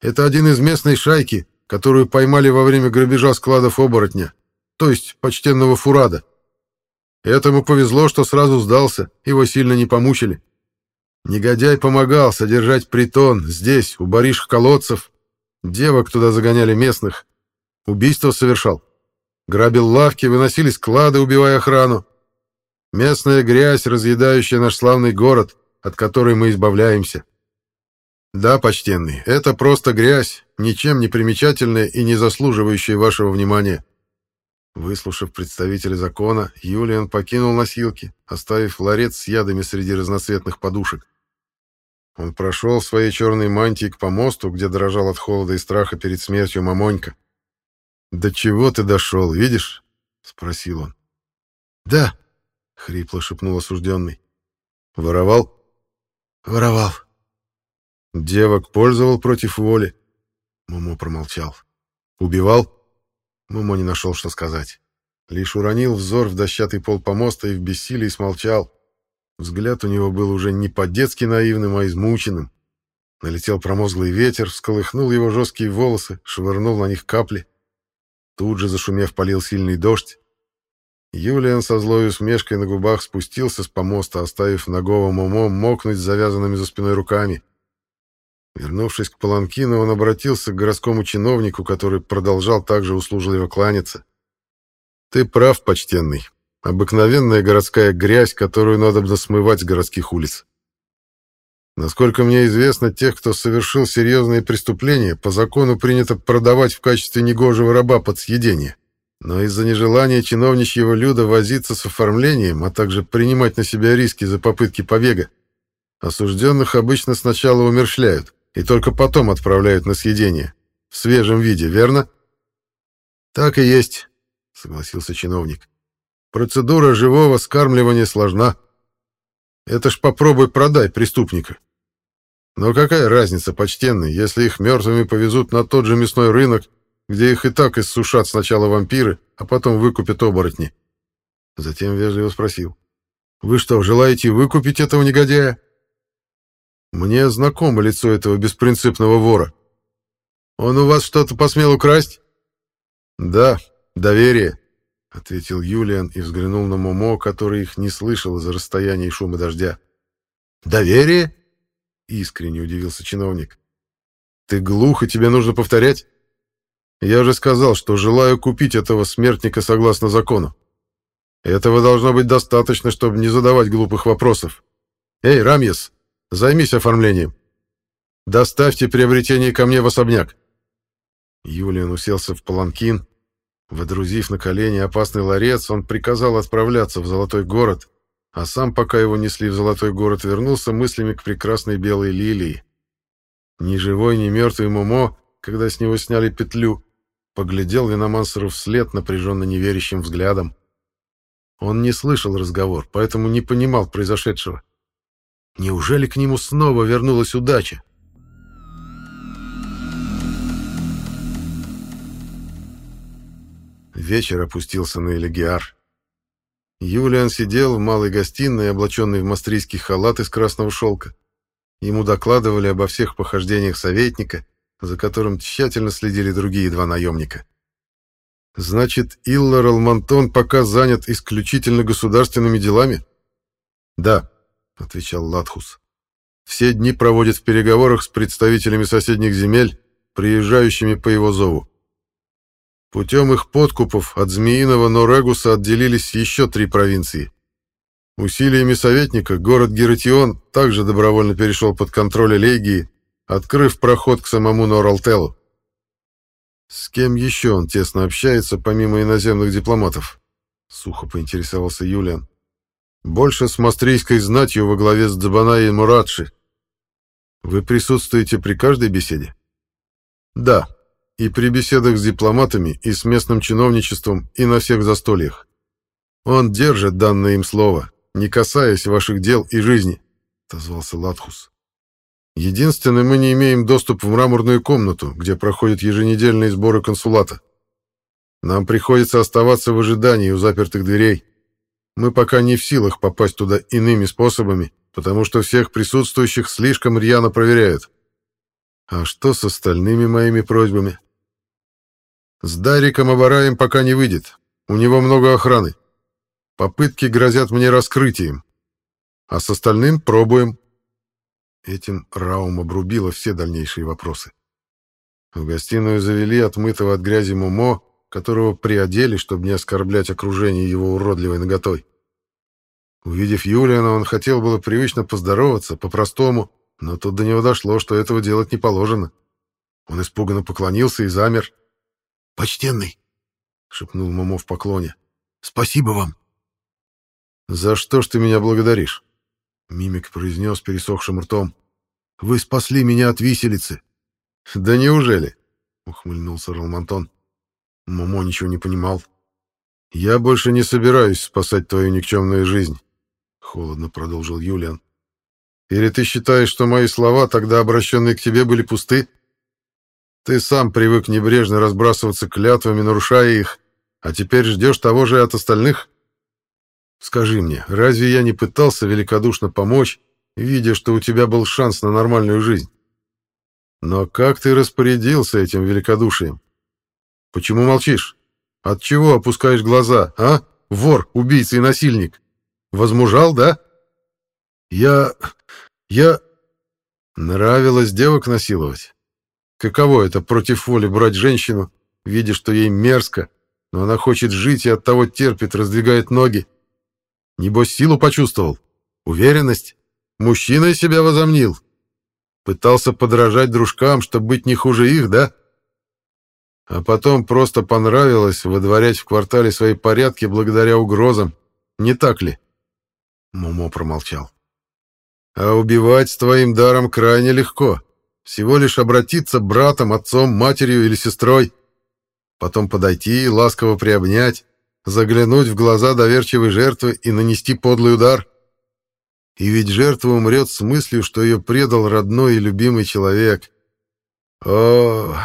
«Это один из местной шайки, которую поймали во время грабежа складов оборотня, то есть почтенного Фурада. Этому повезло, что сразу сдался, его сильно не помучили. Негодяй помогал содержать притон здесь, у баришек колодцев. Девок туда загоняли местных. Убийство совершал. Грабил лавки, выносили склады, убивая охрану. Местная грязь, разъедающая наш славный город, от которой мы избавляемся. Да, почтенный, это просто грязь, ничем не примечательная и не заслуживающая вашего внимания. Выслушав представителя закона, Юлиан покинул носилки, оставив ларец с ядами среди разноцветных подушек. Он прошел в своей черной мантии к помосту, где дрожал от холода и страха перед смертью Мамонька. «До чего ты дошел, видишь?» — спросил он. «Да», — хрипло шепнул осужденный. «Воровал?» «Воровал». «Девок пользовал против воли?» Момо промолчал. «Убивал?» Момо не нашел, что сказать. Лишь уронил взор в дощатый пол помоста и в бессилии смолчал. Взгляд у него был уже не по-детски наивным, а измученным. Налетел промозглый ветер, всколыхнул его жесткие волосы, швырнул на них капли. Тут же, зашумев, полил сильный дождь. Юлиан со злой усмешкой на губах спустился с помоста, оставив нагого Момо мокнуть с завязанными за спиной руками. Вернувшись к Паланкину, он обратился к городскому чиновнику, который продолжал также услужливо кланяться. «Ты прав, почтенный. Обыкновенная городская грязь, которую надо бы смывать с городских улиц. Насколько мне известно, тех, кто совершил серьезные преступления, по закону принято продавать в качестве негожего раба под съедение. Но из-за нежелания чиновничьего люда возиться с оформлением, а также принимать на себя риски за попытки побега, осужденных обычно сначала умершляют и только потом отправляют на съедение. В свежем виде, верно? Так и есть, согласился чиновник. Процедура живого скармливания сложна. Это ж попробуй продай преступника. Но какая разница, почтенный, если их мертвыми повезут на тот же мясной рынок, где их и так иссушат сначала вампиры, а потом выкупят оборотни? Затем вежливо спросил. «Вы что, желаете выкупить этого негодяя?» «Мне знакомо лицо этого беспринципного вора. Он у вас что-то посмел украсть?» «Да, доверие. — ответил Юлиан и взглянул на Момо, который их не слышал из-за расстояния и шума дождя. «Доверие?» — искренне удивился чиновник. «Ты глух, и тебе нужно повторять? Я же сказал, что желаю купить этого смертника согласно закону. Этого должно быть достаточно, чтобы не задавать глупых вопросов. Эй, Рамьес, займись оформлением. Доставьте приобретение ко мне в особняк». Юлиан уселся в паланкин, Водрузив на колени опасный ларец, он приказал отправляться в Золотой город, а сам, пока его несли в Золотой город, вернулся мыслями к прекрасной белой лилии. Ни живой, ни мертвый Момо, когда с него сняли петлю, поглядел веномансеру вслед напряженно неверящим взглядом. Он не слышал разговор, поэтому не понимал произошедшего. Неужели к нему снова вернулась удача? Вечер опустился на Элегиар. Юлиан сидел в малой гостиной, облаченный в мастрийский халат из красного шелка. Ему докладывали обо всех похождениях советника, за которым тщательно следили другие два наемника. «Значит, Иллар Алмантон пока занят исключительно государственными делами?» «Да», — отвечал Латхус. «Все дни проводит в переговорах с представителями соседних земель, приезжающими по его зову. Путем их подкупов от Змеиного Норегуса отделились еще три провинции. Усилиями советника город Гератион также добровольно перешел под контроль Элегии, открыв проход к самому Норалтелу. С кем еще он тесно общается, помимо иноземных дипломатов? Сухо поинтересовался Юлиан. Больше с мастрийской знатью во главе с Дзабаной и Мурадши. Вы присутствуете при каждой беседе? Да, и при беседах с дипломатами, и с местным чиновничеством, и на всех застольях. Он держит данное им слово, не касаясь ваших дел и жизни, — отозвался Латхус. Единственное, мы не имеем доступа в мраморную комнату, где проходят еженедельные сборы консулата. Нам приходится оставаться в ожидании у запертых дверей. Мы пока не в силах попасть туда иными способами, потому что всех присутствующих слишком рьяно проверяют. А что с остальными моими просьбами? С Дариком Абараем пока не выйдет. У него много охраны. Попытки грозят мне раскрытием. А с остальным пробуем. Этим Раум обрубила все дальнейшие вопросы. В гостиную завели отмытого от грязи Мумо, которого приодели, чтобы не оскорблять окружение его уродливой ноготой. Увидев Юлиана, он хотел было привычно поздороваться, по-простому, но тут до него дошло, что этого делать не положено. Он испуганно поклонился и замер. «Почтенный!» — шепнул Момо в поклоне. «Спасибо вам!» «За что ж ты меня благодаришь?» Мимик произнес пересохшим ртом. «Вы спасли меня от виселицы». «Да неужели?» — ухмыльнулся Ралмантон. Момо ничего не понимал. «Я больше не собираюсь спасать твою никчемную жизнь», — холодно продолжил Юлиан. «Или ты считаешь, что мои слова, тогда обращенные к тебе, были пусты? Ты сам привык небрежно разбрасываться клятвами, нарушая их, а теперь ждешь того же от остальных? Скажи мне, разве я не пытался великодушно помочь, видя, что у тебя был шанс на нормальную жизнь? Но как ты распорядился этим великодушием? Почему молчишь? От чего опускаешь глаза, а? Вор, убийца и насильник. Возмужал, да? Я... я... Нравилось девок насиловать. Каково это против воли брать женщину, видя, что ей мерзко, но она хочет жить и оттого терпит, раздвигает ноги? Небось, силу почувствовал? Уверенность? Мужчиной себя возомнил? Пытался подражать дружкам, чтобы быть не хуже их, да? А потом просто понравилось водворять в квартале свои порядки благодаря угрозам. Не так ли? Момо промолчал. А убивать с твоим даром крайне легко. Всего лишь обратиться братом, отцом, матерью или сестрой. Потом подойти, ласково приобнять, заглянуть в глаза доверчивой жертвы и нанести подлый удар. И ведь жертва умрет с мыслью, что ее предал родной и любимый человек. О,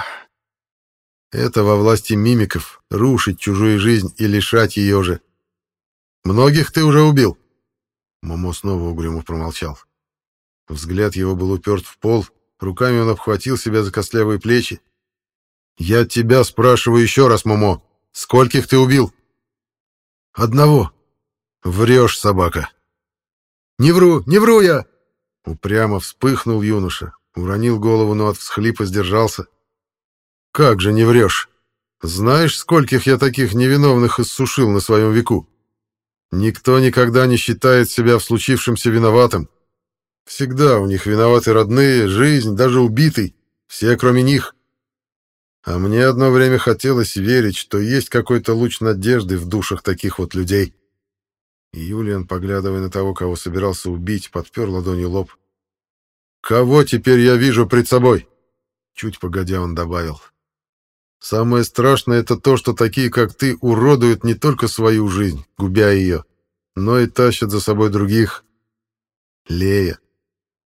это во власти мимиков — рушить чужую жизнь и лишать ее же. Многих ты уже убил?» Момо снова угрюмо промолчал. Взгляд его был уперт в пол, руками он обхватил себя за костлявые плечи. «Я тебя спрашиваю еще раз, Момо, скольких ты убил?» «Одного». «Врешь, собака». «Не вру, не вру я!» Упрямо вспыхнул юноша, уронил голову, но от всхлипа сдержался. «Как же не врешь? Знаешь, скольких я таких невиновных иссушил на своем веку? Никто никогда не считает себя в случившемся виноватым. Всегда у них виноваты родные, жизнь, даже убитый, все кроме них. А мне одно время хотелось верить, что есть какой-то луч надежды в душах таких вот людей». И Юлиан, поглядывая на того, кого собирался убить, подпер ладонью лоб. «Кого теперь я вижу пред собой?» Чуть погодя он добавил. Самое страшное — это то, что такие, как ты, уродуют не только свою жизнь, губя ее, но и тащат за собой других. Лея.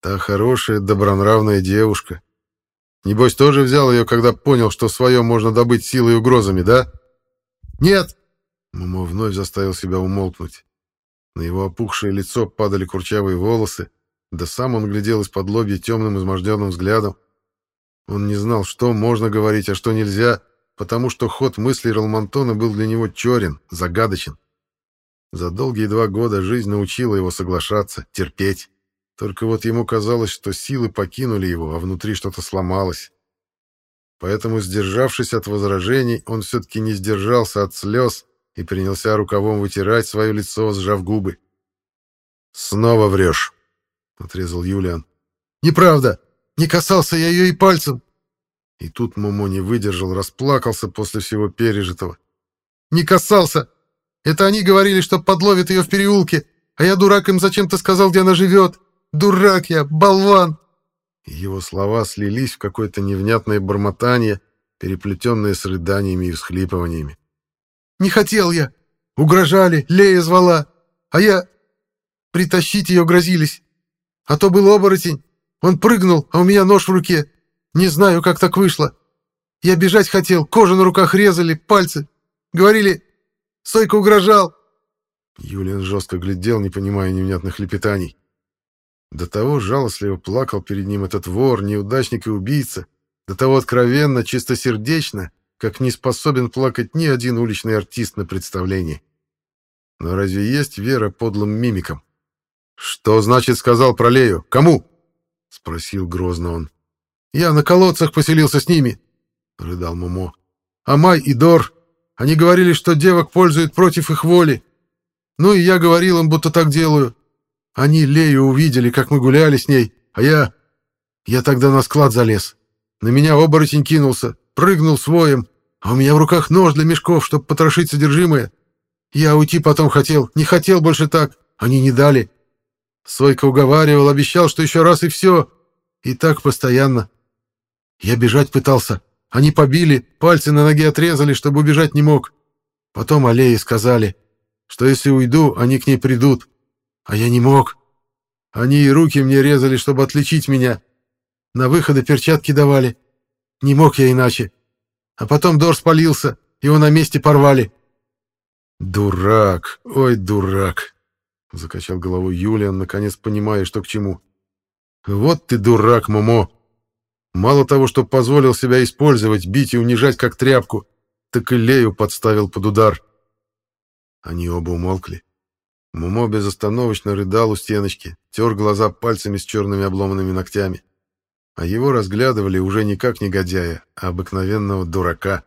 Та хорошая, добронравная девушка. Небось, тоже взял ее, когда понял, что свое можно добыть силой и угрозами, да? Нет! Момо вновь заставил себя умолкнуть. На его опухшее лицо падали курчавые волосы, да сам он глядел исподлобья темным изможденным взглядом. Он не знал, что можно говорить, а что нельзя, потому что ход мыслей Ралмантона был для него черен, загадочен. За долгие два года жизнь научила его соглашаться, терпеть. Только вот ему казалось, что силы покинули его, а внутри что-то сломалось. поэтому, сдержавшись от возражений, он все-таки не сдержался от слез и принялся рукавом вытирать свое лицо, сжав губы. «Снова врешь», — отрезал Юлиан. «Неправда! Не касался я ее и пальцем!» И тут Момо не выдержал, расплакался после всего пережитого. «Не касался! Это они говорили, что подловят ее в переулке, а я, дурак, им зачем-то сказал, где она живет. Дурак я, болван!» Его слова слились в какое-то невнятное бормотание, переплетенное с рыданиями и всхлипываниями. «Не хотел я! Угрожали, Лея звала, а я... Притащить ее грозились. А то был оборотень. Он прыгнул, а у меня нож в руке. Не знаю, как так вышло. Я бежать хотел, кожу на руках резали, пальцы. Говорили, Сойка угрожал. Юлиан жестко глядел, не понимая невнятных лепетаний. До того жалостливо плакал перед ним этот вор, неудачник и убийца, до того откровенно, чистосердечно, как не способен плакать ни один уличный артист на представлении. Но разве есть вера подлым мимикам? «Что значит сказал про Лею? Кому?» — спросил грозно он. «Я на колодцах поселился с ними», — рыдал Момо. «А Май и Дор, они говорили, что девок пользуют против их воли. Ну и я говорил им, будто так делаю. Они Лею увидели, как мы гуляли с ней, а я... Я тогда на склад залез. На меня оборотень кинулся, прыгнул своим, а у меня в руках нож для мешков, чтобы потрошить содержимое. Я уйти потом хотел, не хотел больше так. Они не дали. Сойка уговаривал, обещал, что еще раз и все. И так постоянно. Я бежать пытался. Они побили, пальцы на ноге отрезали, чтобы убежать не мог. Потом аллеи сказали, что если уйду, они к ней придут. А я не мог. Они и руки мне резали, чтобы отличить меня. На выходы перчатки давали. Не мог я иначе. А потом Дор спалился, его на месте порвали. «Дурак! Ой, дурак!» — закачал головой Юлиан, наконец понимая, что к чему. «Вот ты дурак, Момо! Мало того, что позволил себя использовать, бить и унижать как тряпку, так и Лею подставил под удар». Они оба умолкли. Момо безостановочно рыдал у стеночки, тер глаза пальцами с черными обломанными ногтями. А его разглядывали уже не как негодяя, а обыкновенного дурака.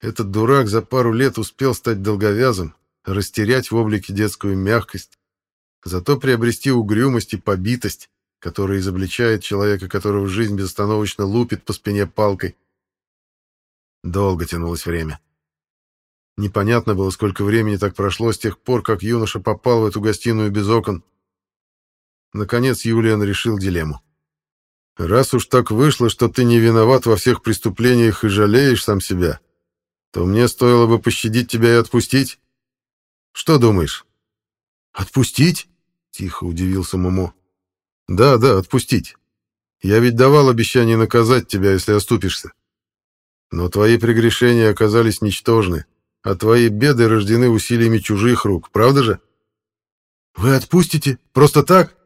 Этот дурак за пару лет успел стать долговязым, растерять в облике детскую мягкость, зато приобрести угрюмость и побитость, которая изобличает человека, которого жизнь безостановочно лупит по спине палкой. Долго тянулось время. Непонятно было, сколько времени так прошло с тех пор, как юноша попал в эту гостиную без окон. Наконец Юлиан решил дилемму. «Раз уж так вышло, что ты не виноват во всех преступлениях и жалеешь сам себя, то мне стоило бы пощадить тебя и отпустить. Что думаешь? Отпустить? Тихо удивился Момо. Да, да, отпустить. Я ведь давал обещание наказать тебя, если оступишься. Но твои прегрешения оказались ничтожны, а твои беды рождены усилиями чужих рук, правда же? Вы отпустите? Просто так?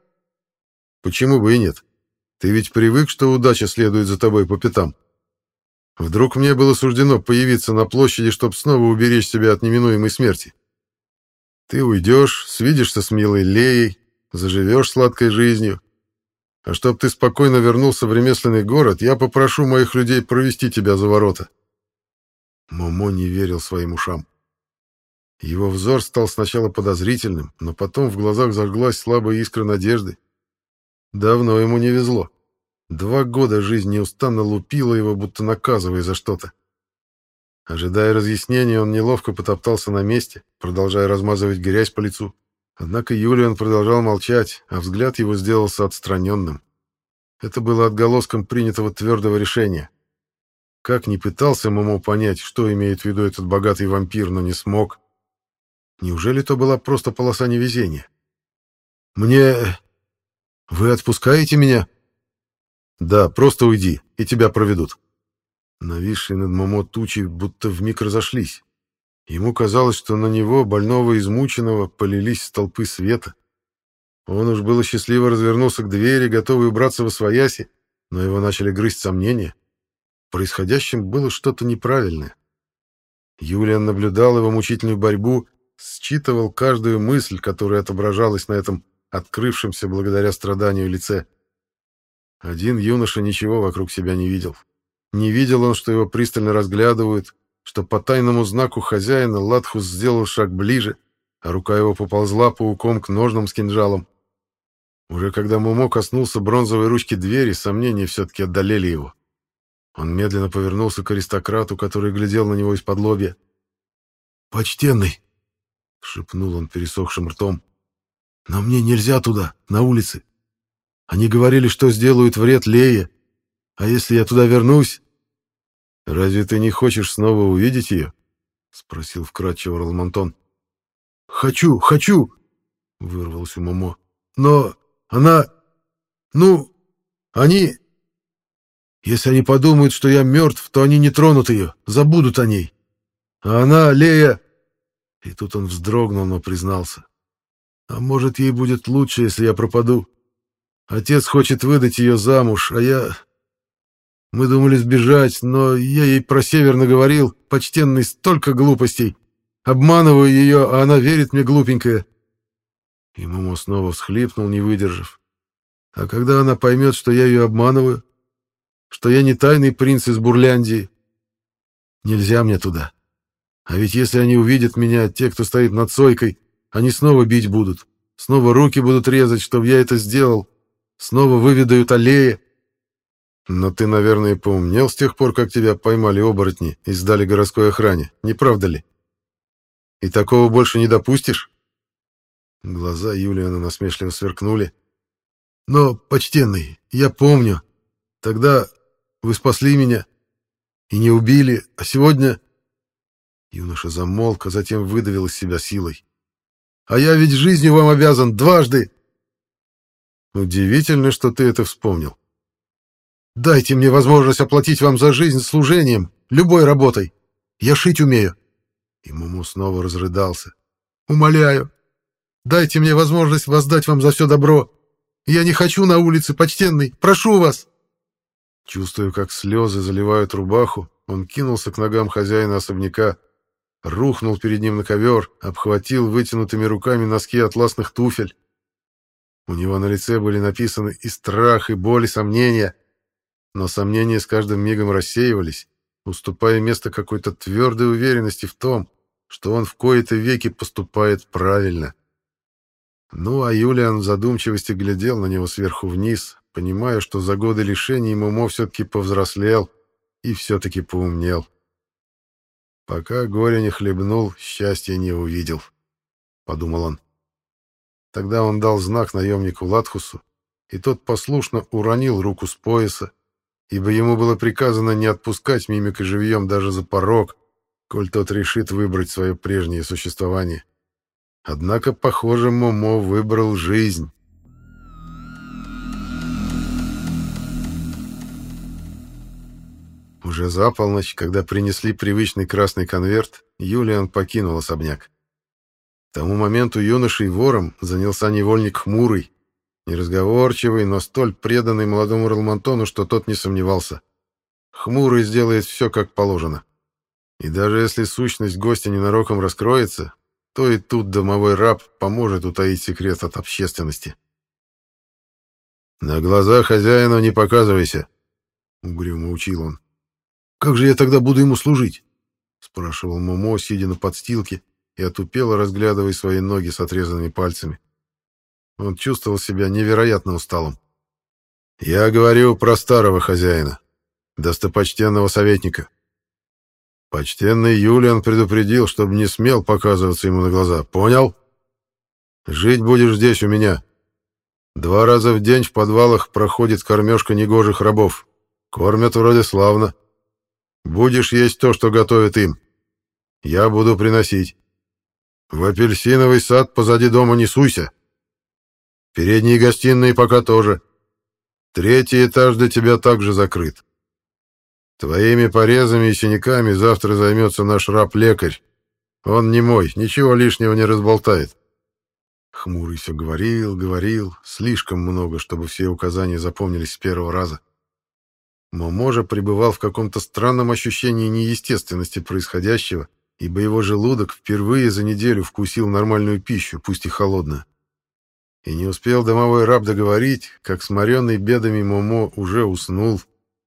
Почему бы и нет? Ты ведь привык, что удача следует за тобой по пятам. Вдруг мне было суждено появиться на площади, чтобы снова уберечь себя от неминуемой смерти. Ты уйдешь, свидишься с милой Леей, заживешь сладкой жизнью. А чтоб ты спокойно вернулся в ремесленный город, я попрошу моих людей провести тебя за ворота. Момо не верил своим ушам. Его взор стал сначала подозрительным, но потом в глазах зажглась слабая искра надежды. Давно ему не везло. Два года жизнь неустанно лупила его, будто наказывая за что-то. Ожидая разъяснений, он неловко потоптался на месте, продолжая размазывать грязь по лицу. Однако Юлиан продолжал молчать, а взгляд его сделался отстраненным. Это было отголоском принятого твердого решения. Как ни пытался Момо понять, что имеет в виду этот богатый вампир, но не смог. Неужели то была просто полоса невезения? «Мне... Вы отпускаете меня?» «Да, просто уйди, и тебя проведут», Нависшие над Момо тучи будто вмиг разошлись. Ему казалось, что на него, больного измученного, полились столпы света. Он уж было счастливо развернулся к двери, готовый убраться восвояси, но его начали грызть сомнения. В происходящем было что-то неправильное. Юлиан наблюдал его мучительную борьбу, считывал каждую мысль, которая отображалась на этом открывшемся благодаря страданию лице. Один юноша ничего вокруг себя не видел. Не видел он, что его пристально разглядывают, что по тайному знаку хозяина Латхус сделал шаг ближе, а рука его поползла пауком к ножным с кинжалом. Уже когда Мумо коснулся бронзовой ручки двери, сомнения все-таки одолели его. Он медленно повернулся к аристократу, который глядел на него из-под лобья. «Почтенный!» — шепнул он пересохшим ртом. «Но мне нельзя туда, на улицы. Они говорили, что сделают вред Лее. А если я туда вернусь...» «Разве ты не хочешь снова увидеть ее?» — спросил вкратчиво Ралмантон. «Хочу, хочу!» — вырвался Момо. «Но она... Ну, они... Если они подумают, что я мертв, то они не тронут ее, забудут о ней. А она, Лея... И тут он вздрогнул, но признался. А может, ей будет лучше, если я пропаду. Отец хочет выдать ее замуж, а я... Мы думали сбежать, но я ей про север наговорил, почтенный, столько глупостей. Обманываю ее, а она верит мне глупенькая. И Момо снова всхлипнул, не выдержав. А когда она поймет, что я ее обманываю, что я не тайный принц из Бурляндии, нельзя мне туда. А ведь если они увидят меня, те, кто стоит над сойкой, они снова бить будут, снова руки будут резать, чтобы я это сделал, снова выведают аллеи. Но ты, наверное, поумнел с тех пор, как тебя поймали оборотни и сдали городской охране, не правда ли? И такого больше не допустишь? Глаза Юлиана насмешливо сверкнули. Но, почтенный, я помню. Тогда вы спасли меня и не убили, а сегодня... Юноша замолк, а затем выдавил из себя силой. «А я ведь жизнью вам обязан дважды!» «Удивительно, что ты это вспомнил. Дайте мне возможность оплатить вам за жизнь служением, любой работой. Я шить умею». И Муму снова разрыдался. «Умоляю, дайте мне возможность воздать вам за все добро. Я не хочу на улице, почтенный, прошу вас!» Чувствуя, как слезы заливают рубаху, он кинулся к ногам хозяина особняка, рухнул перед ним на ковер, обхватил вытянутыми руками носки атласных туфель. У него на лице были написаны и страх, и боль, и сомнения. Но сомнения с каждым мигом рассеивались, уступая место какой-то твердой уверенности в том, что он в кои-то веки поступает правильно. Ну, а Юлиан в задумчивости глядел на него сверху вниз, понимая, что за годы лишений Момо все-таки повзрослел и все-таки поумнел. Пока горе не хлебнул, счастья не увидел, — подумал он. Тогда он дал знак наемнику Латхусу, и тот послушно уронил руку с пояса, ибо ему было приказано не отпускать мимика живьем даже за порог, коль тот решит выбрать свое прежнее существование. Однако, похоже, Момо выбрал жизнь. Уже за полночь, когда принесли привычный красный конверт, Юлиан покинул особняк. К тому моменту юношей вором занялся невольник хмурый, неразговорчивый, но столь преданный молодому Ралмантону, что тот не сомневался. Хмурый сделает все как положено. И даже если сущность гостя ненароком раскроется, то и тут домовой раб поможет утаить секрет от общественности. «На глаза хозяину не показывайся», — угрюмо учил он. Как же я тогда буду ему служить? спрашивал Момо, сидя на подстилке и отупело разглядывая свои ноги с отрезанными пальцами. Он чувствовал себя невероятно усталым. Я говорю про старого хозяина, достопочтенного советника. Почтенный Юлиан предупредил, чтобы не смел показываться ему на глаза. Понял? Жить будешь здесь у меня. Два раза в день в подвалах проходит кормежка негожих рабов. Кормят вроде славно. Будешь есть то, что готовят им. Я буду приносить. В апельсиновый сад позади дома не суйся. Передние гостиные пока тоже. Третий этаж для тебя также закрыт. Твоими порезами и синяками завтра займется наш раб-лекарь. Он не мой, ничего лишнего не разболтает. Хмурый все говорил, говорил, слишком много, чтобы все указания запомнились с первого раза. Моможа пребывал в каком-то странном ощущении неестественности происходящего, ибо его желудок впервые за неделю вкусил нормальную пищу, пусть и холодную. И не успел домовой раб договорить, как сморенный бедами Момо уже уснул,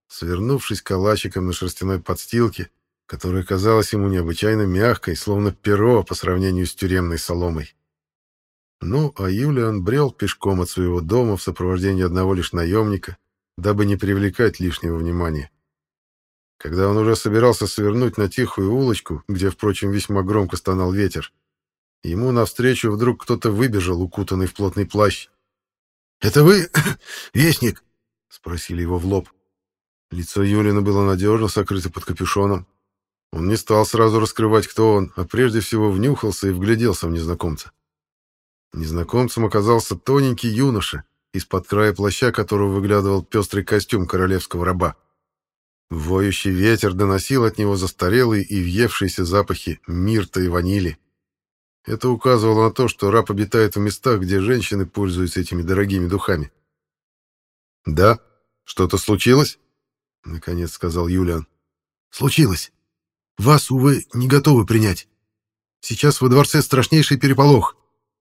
свернувшись калачиком на шерстяной подстилке, которая казалась ему необычайно мягкой, словно перо по сравнению с тюремной соломой. Ну, а Юлиан брел пешком от своего дома в сопровождении одного лишь наемника, дабы не привлекать лишнего внимания. Когда он уже собирался свернуть на тихую улочку, где, впрочем, весьма громко стонал ветер, ему навстречу вдруг кто-то выбежал, укутанный в плотный плащ. «Это вы, [COUGHS] вестник?» — спросили его в лоб. Лицо Юлина было надежно сокрыто под капюшоном. Он не стал сразу раскрывать, кто он, а прежде всего внюхался и вгляделся в незнакомца. Незнакомцем оказался тоненький юноша, из-под края плаща которого выглядывал пестрый костюм королевского раба. Воющий ветер доносил от него застарелые и въевшиеся запахи мирта и ванили. Это указывало на то, что раб обитает в местах, где женщины пользуются этими дорогими духами. «Да? Что-то случилось?» — наконец сказал Юлиан. «Случилось. Вас, увы, не готовы принять. Сейчас во дворце страшнейший переполох.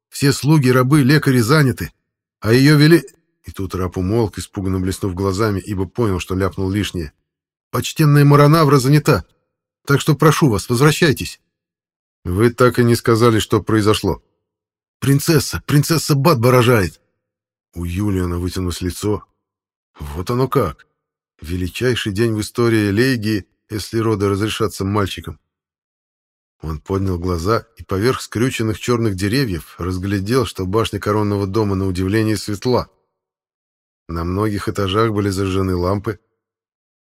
Все слуги, рабы, лекари заняты. А ее вели...» И тут раб умолк, испуганно блеснув глазами, ибо понял, что ляпнул лишнее. «Почтенная Маранавра занята. Так что прошу вас, возвращайтесь». «Вы так и не сказали, что произошло». «Принцесса! Принцесса Бадба рожает!» У Юлиана вытянулось лицо. «Вот оно как! Величайший день в истории Лейгии, если роды разрешатся мальчикам. Он поднял глаза и поверх скрюченных черных деревьев разглядел, что башня коронного дома на удивление светла. На многих этажах были зажжены лампы.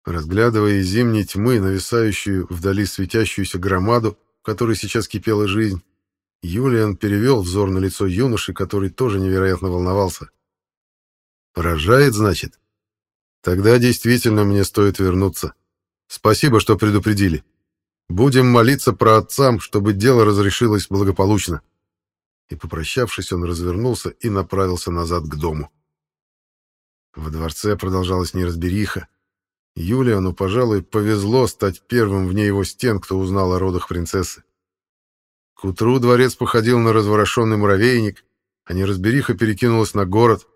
Разглядывая из зимней тьмы нависающую вдали светящуюся громаду, в которой сейчас кипела жизнь, Юлиан перевел взор на лицо юноши, который тоже невероятно волновался. «Поражает, значит? Тогда действительно мне стоит вернуться. Спасибо, что предупредили». Будем молиться про отцам, чтобы дело разрешилось благополучно. И, попрощавшись, он развернулся и направился назад к дому. В дворце продолжалась неразбериха. Юлиану, пожалуй, повезло стать первым вне его стен, кто узнал о родах принцессы. К утру дворец походил на разворошенный муравейник, а неразбериха перекинулась на город.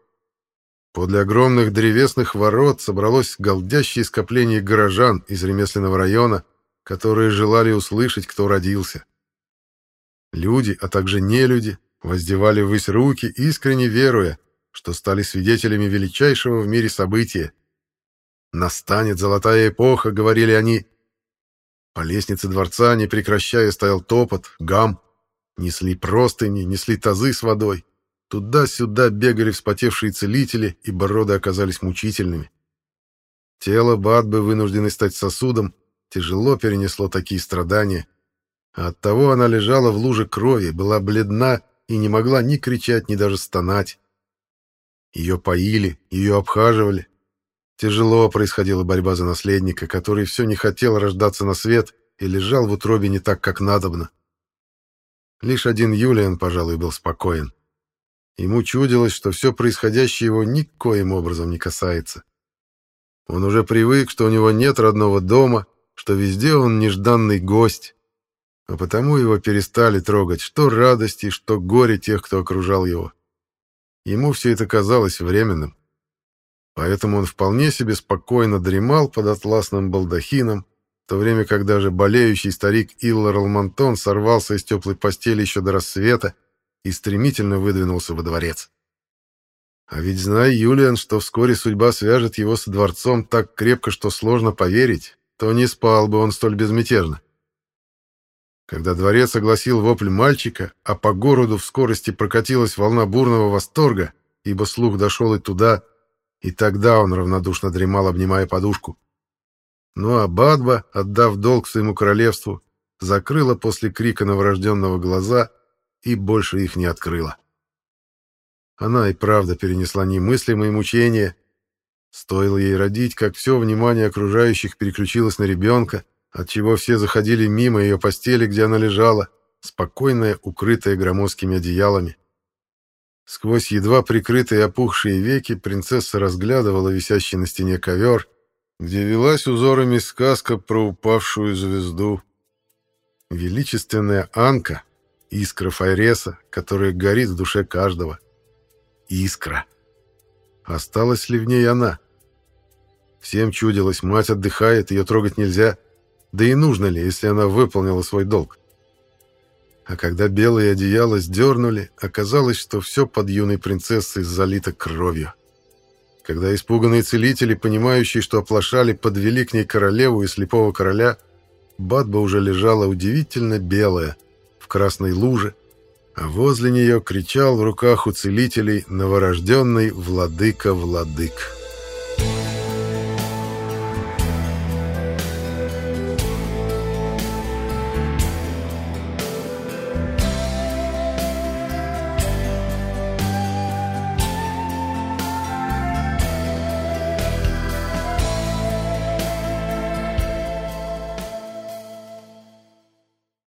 Подле огромных древесных ворот собралось голдящее скопление горожан из ремесленного района, которые желали услышать, кто родился. Люди, а также нелюди, воздевали ввысь руки, искренне веруя, что стали свидетелями величайшего в мире события. «Настанет золотая эпоха», — говорили они. По лестнице дворца, не прекращая, стоял топот, гам. Несли простыни, несли тазы с водой. Туда-сюда бегали вспотевшие целители, и бороды оказались мучительными. Тело Бадбы, вынужденной стать сосудом, тяжело перенесло такие страдания. А оттого она лежала в луже крови, была бледна и не могла ни кричать, ни даже стонать. Ее поили, ее обхаживали. Тяжело происходила борьба за наследника, который все не хотел рождаться на свет и лежал в утробе не так, как надобно. Лишь один Юлиан, пожалуй, был спокоен. Ему чудилось, что все происходящее его никоим образом не касается. Он уже привык, что у него нет родного дома, что везде он нежданный гость, а потому его перестали трогать что радости, что горе тех, кто окружал его. Ему все это казалось временным. Поэтому он вполне себе спокойно дремал под атласным балдахином, в то время как даже болеющий старик Иллар Алмантон сорвался из теплой постели еще до рассвета и стремительно выдвинулся во дворец. А ведь зная Юлиан, что вскоре судьба свяжет его со дворцом так крепко, что сложно поверить, то не спал бы он столь безмятежно. Когда дворец огласил вопль мальчика, а по городу в скорости прокатилась волна бурного восторга, ибо слух дошел и туда, и тогда он равнодушно дремал, обнимая подушку. Ну а Бадба, отдав долг своему королевству, закрыла после крика новорожденного глаза и больше их не открыла. Она и правда перенесла немыслимые мучения, Стоило ей родить, как все внимание окружающих переключилось на ребенка, отчего все заходили мимо ее постели, где она лежала, спокойная, укрытая громоздкими одеялами. Сквозь едва прикрытые опухшие веки принцесса разглядывала висящий на стене ковер, где велась узорами сказка про упавшую звезду. Величественная Анка, искра Файреса, которая горит в душе каждого. Искра. Осталась ли в ней она? Всем чудилось, мать отдыхает, ее трогать нельзя. Да и нужно ли, если она выполнила свой долг? А когда белые одеяла сдернули, оказалось, что все под юной принцессой залито кровью. Когда испуганные целители, понимающие, что оплошали, подвели к ней королеву и слепого короля, Бадба уже лежала удивительно белая, в красной луже, а возле нее кричал в руках у целителей новорожденный владыка-владык.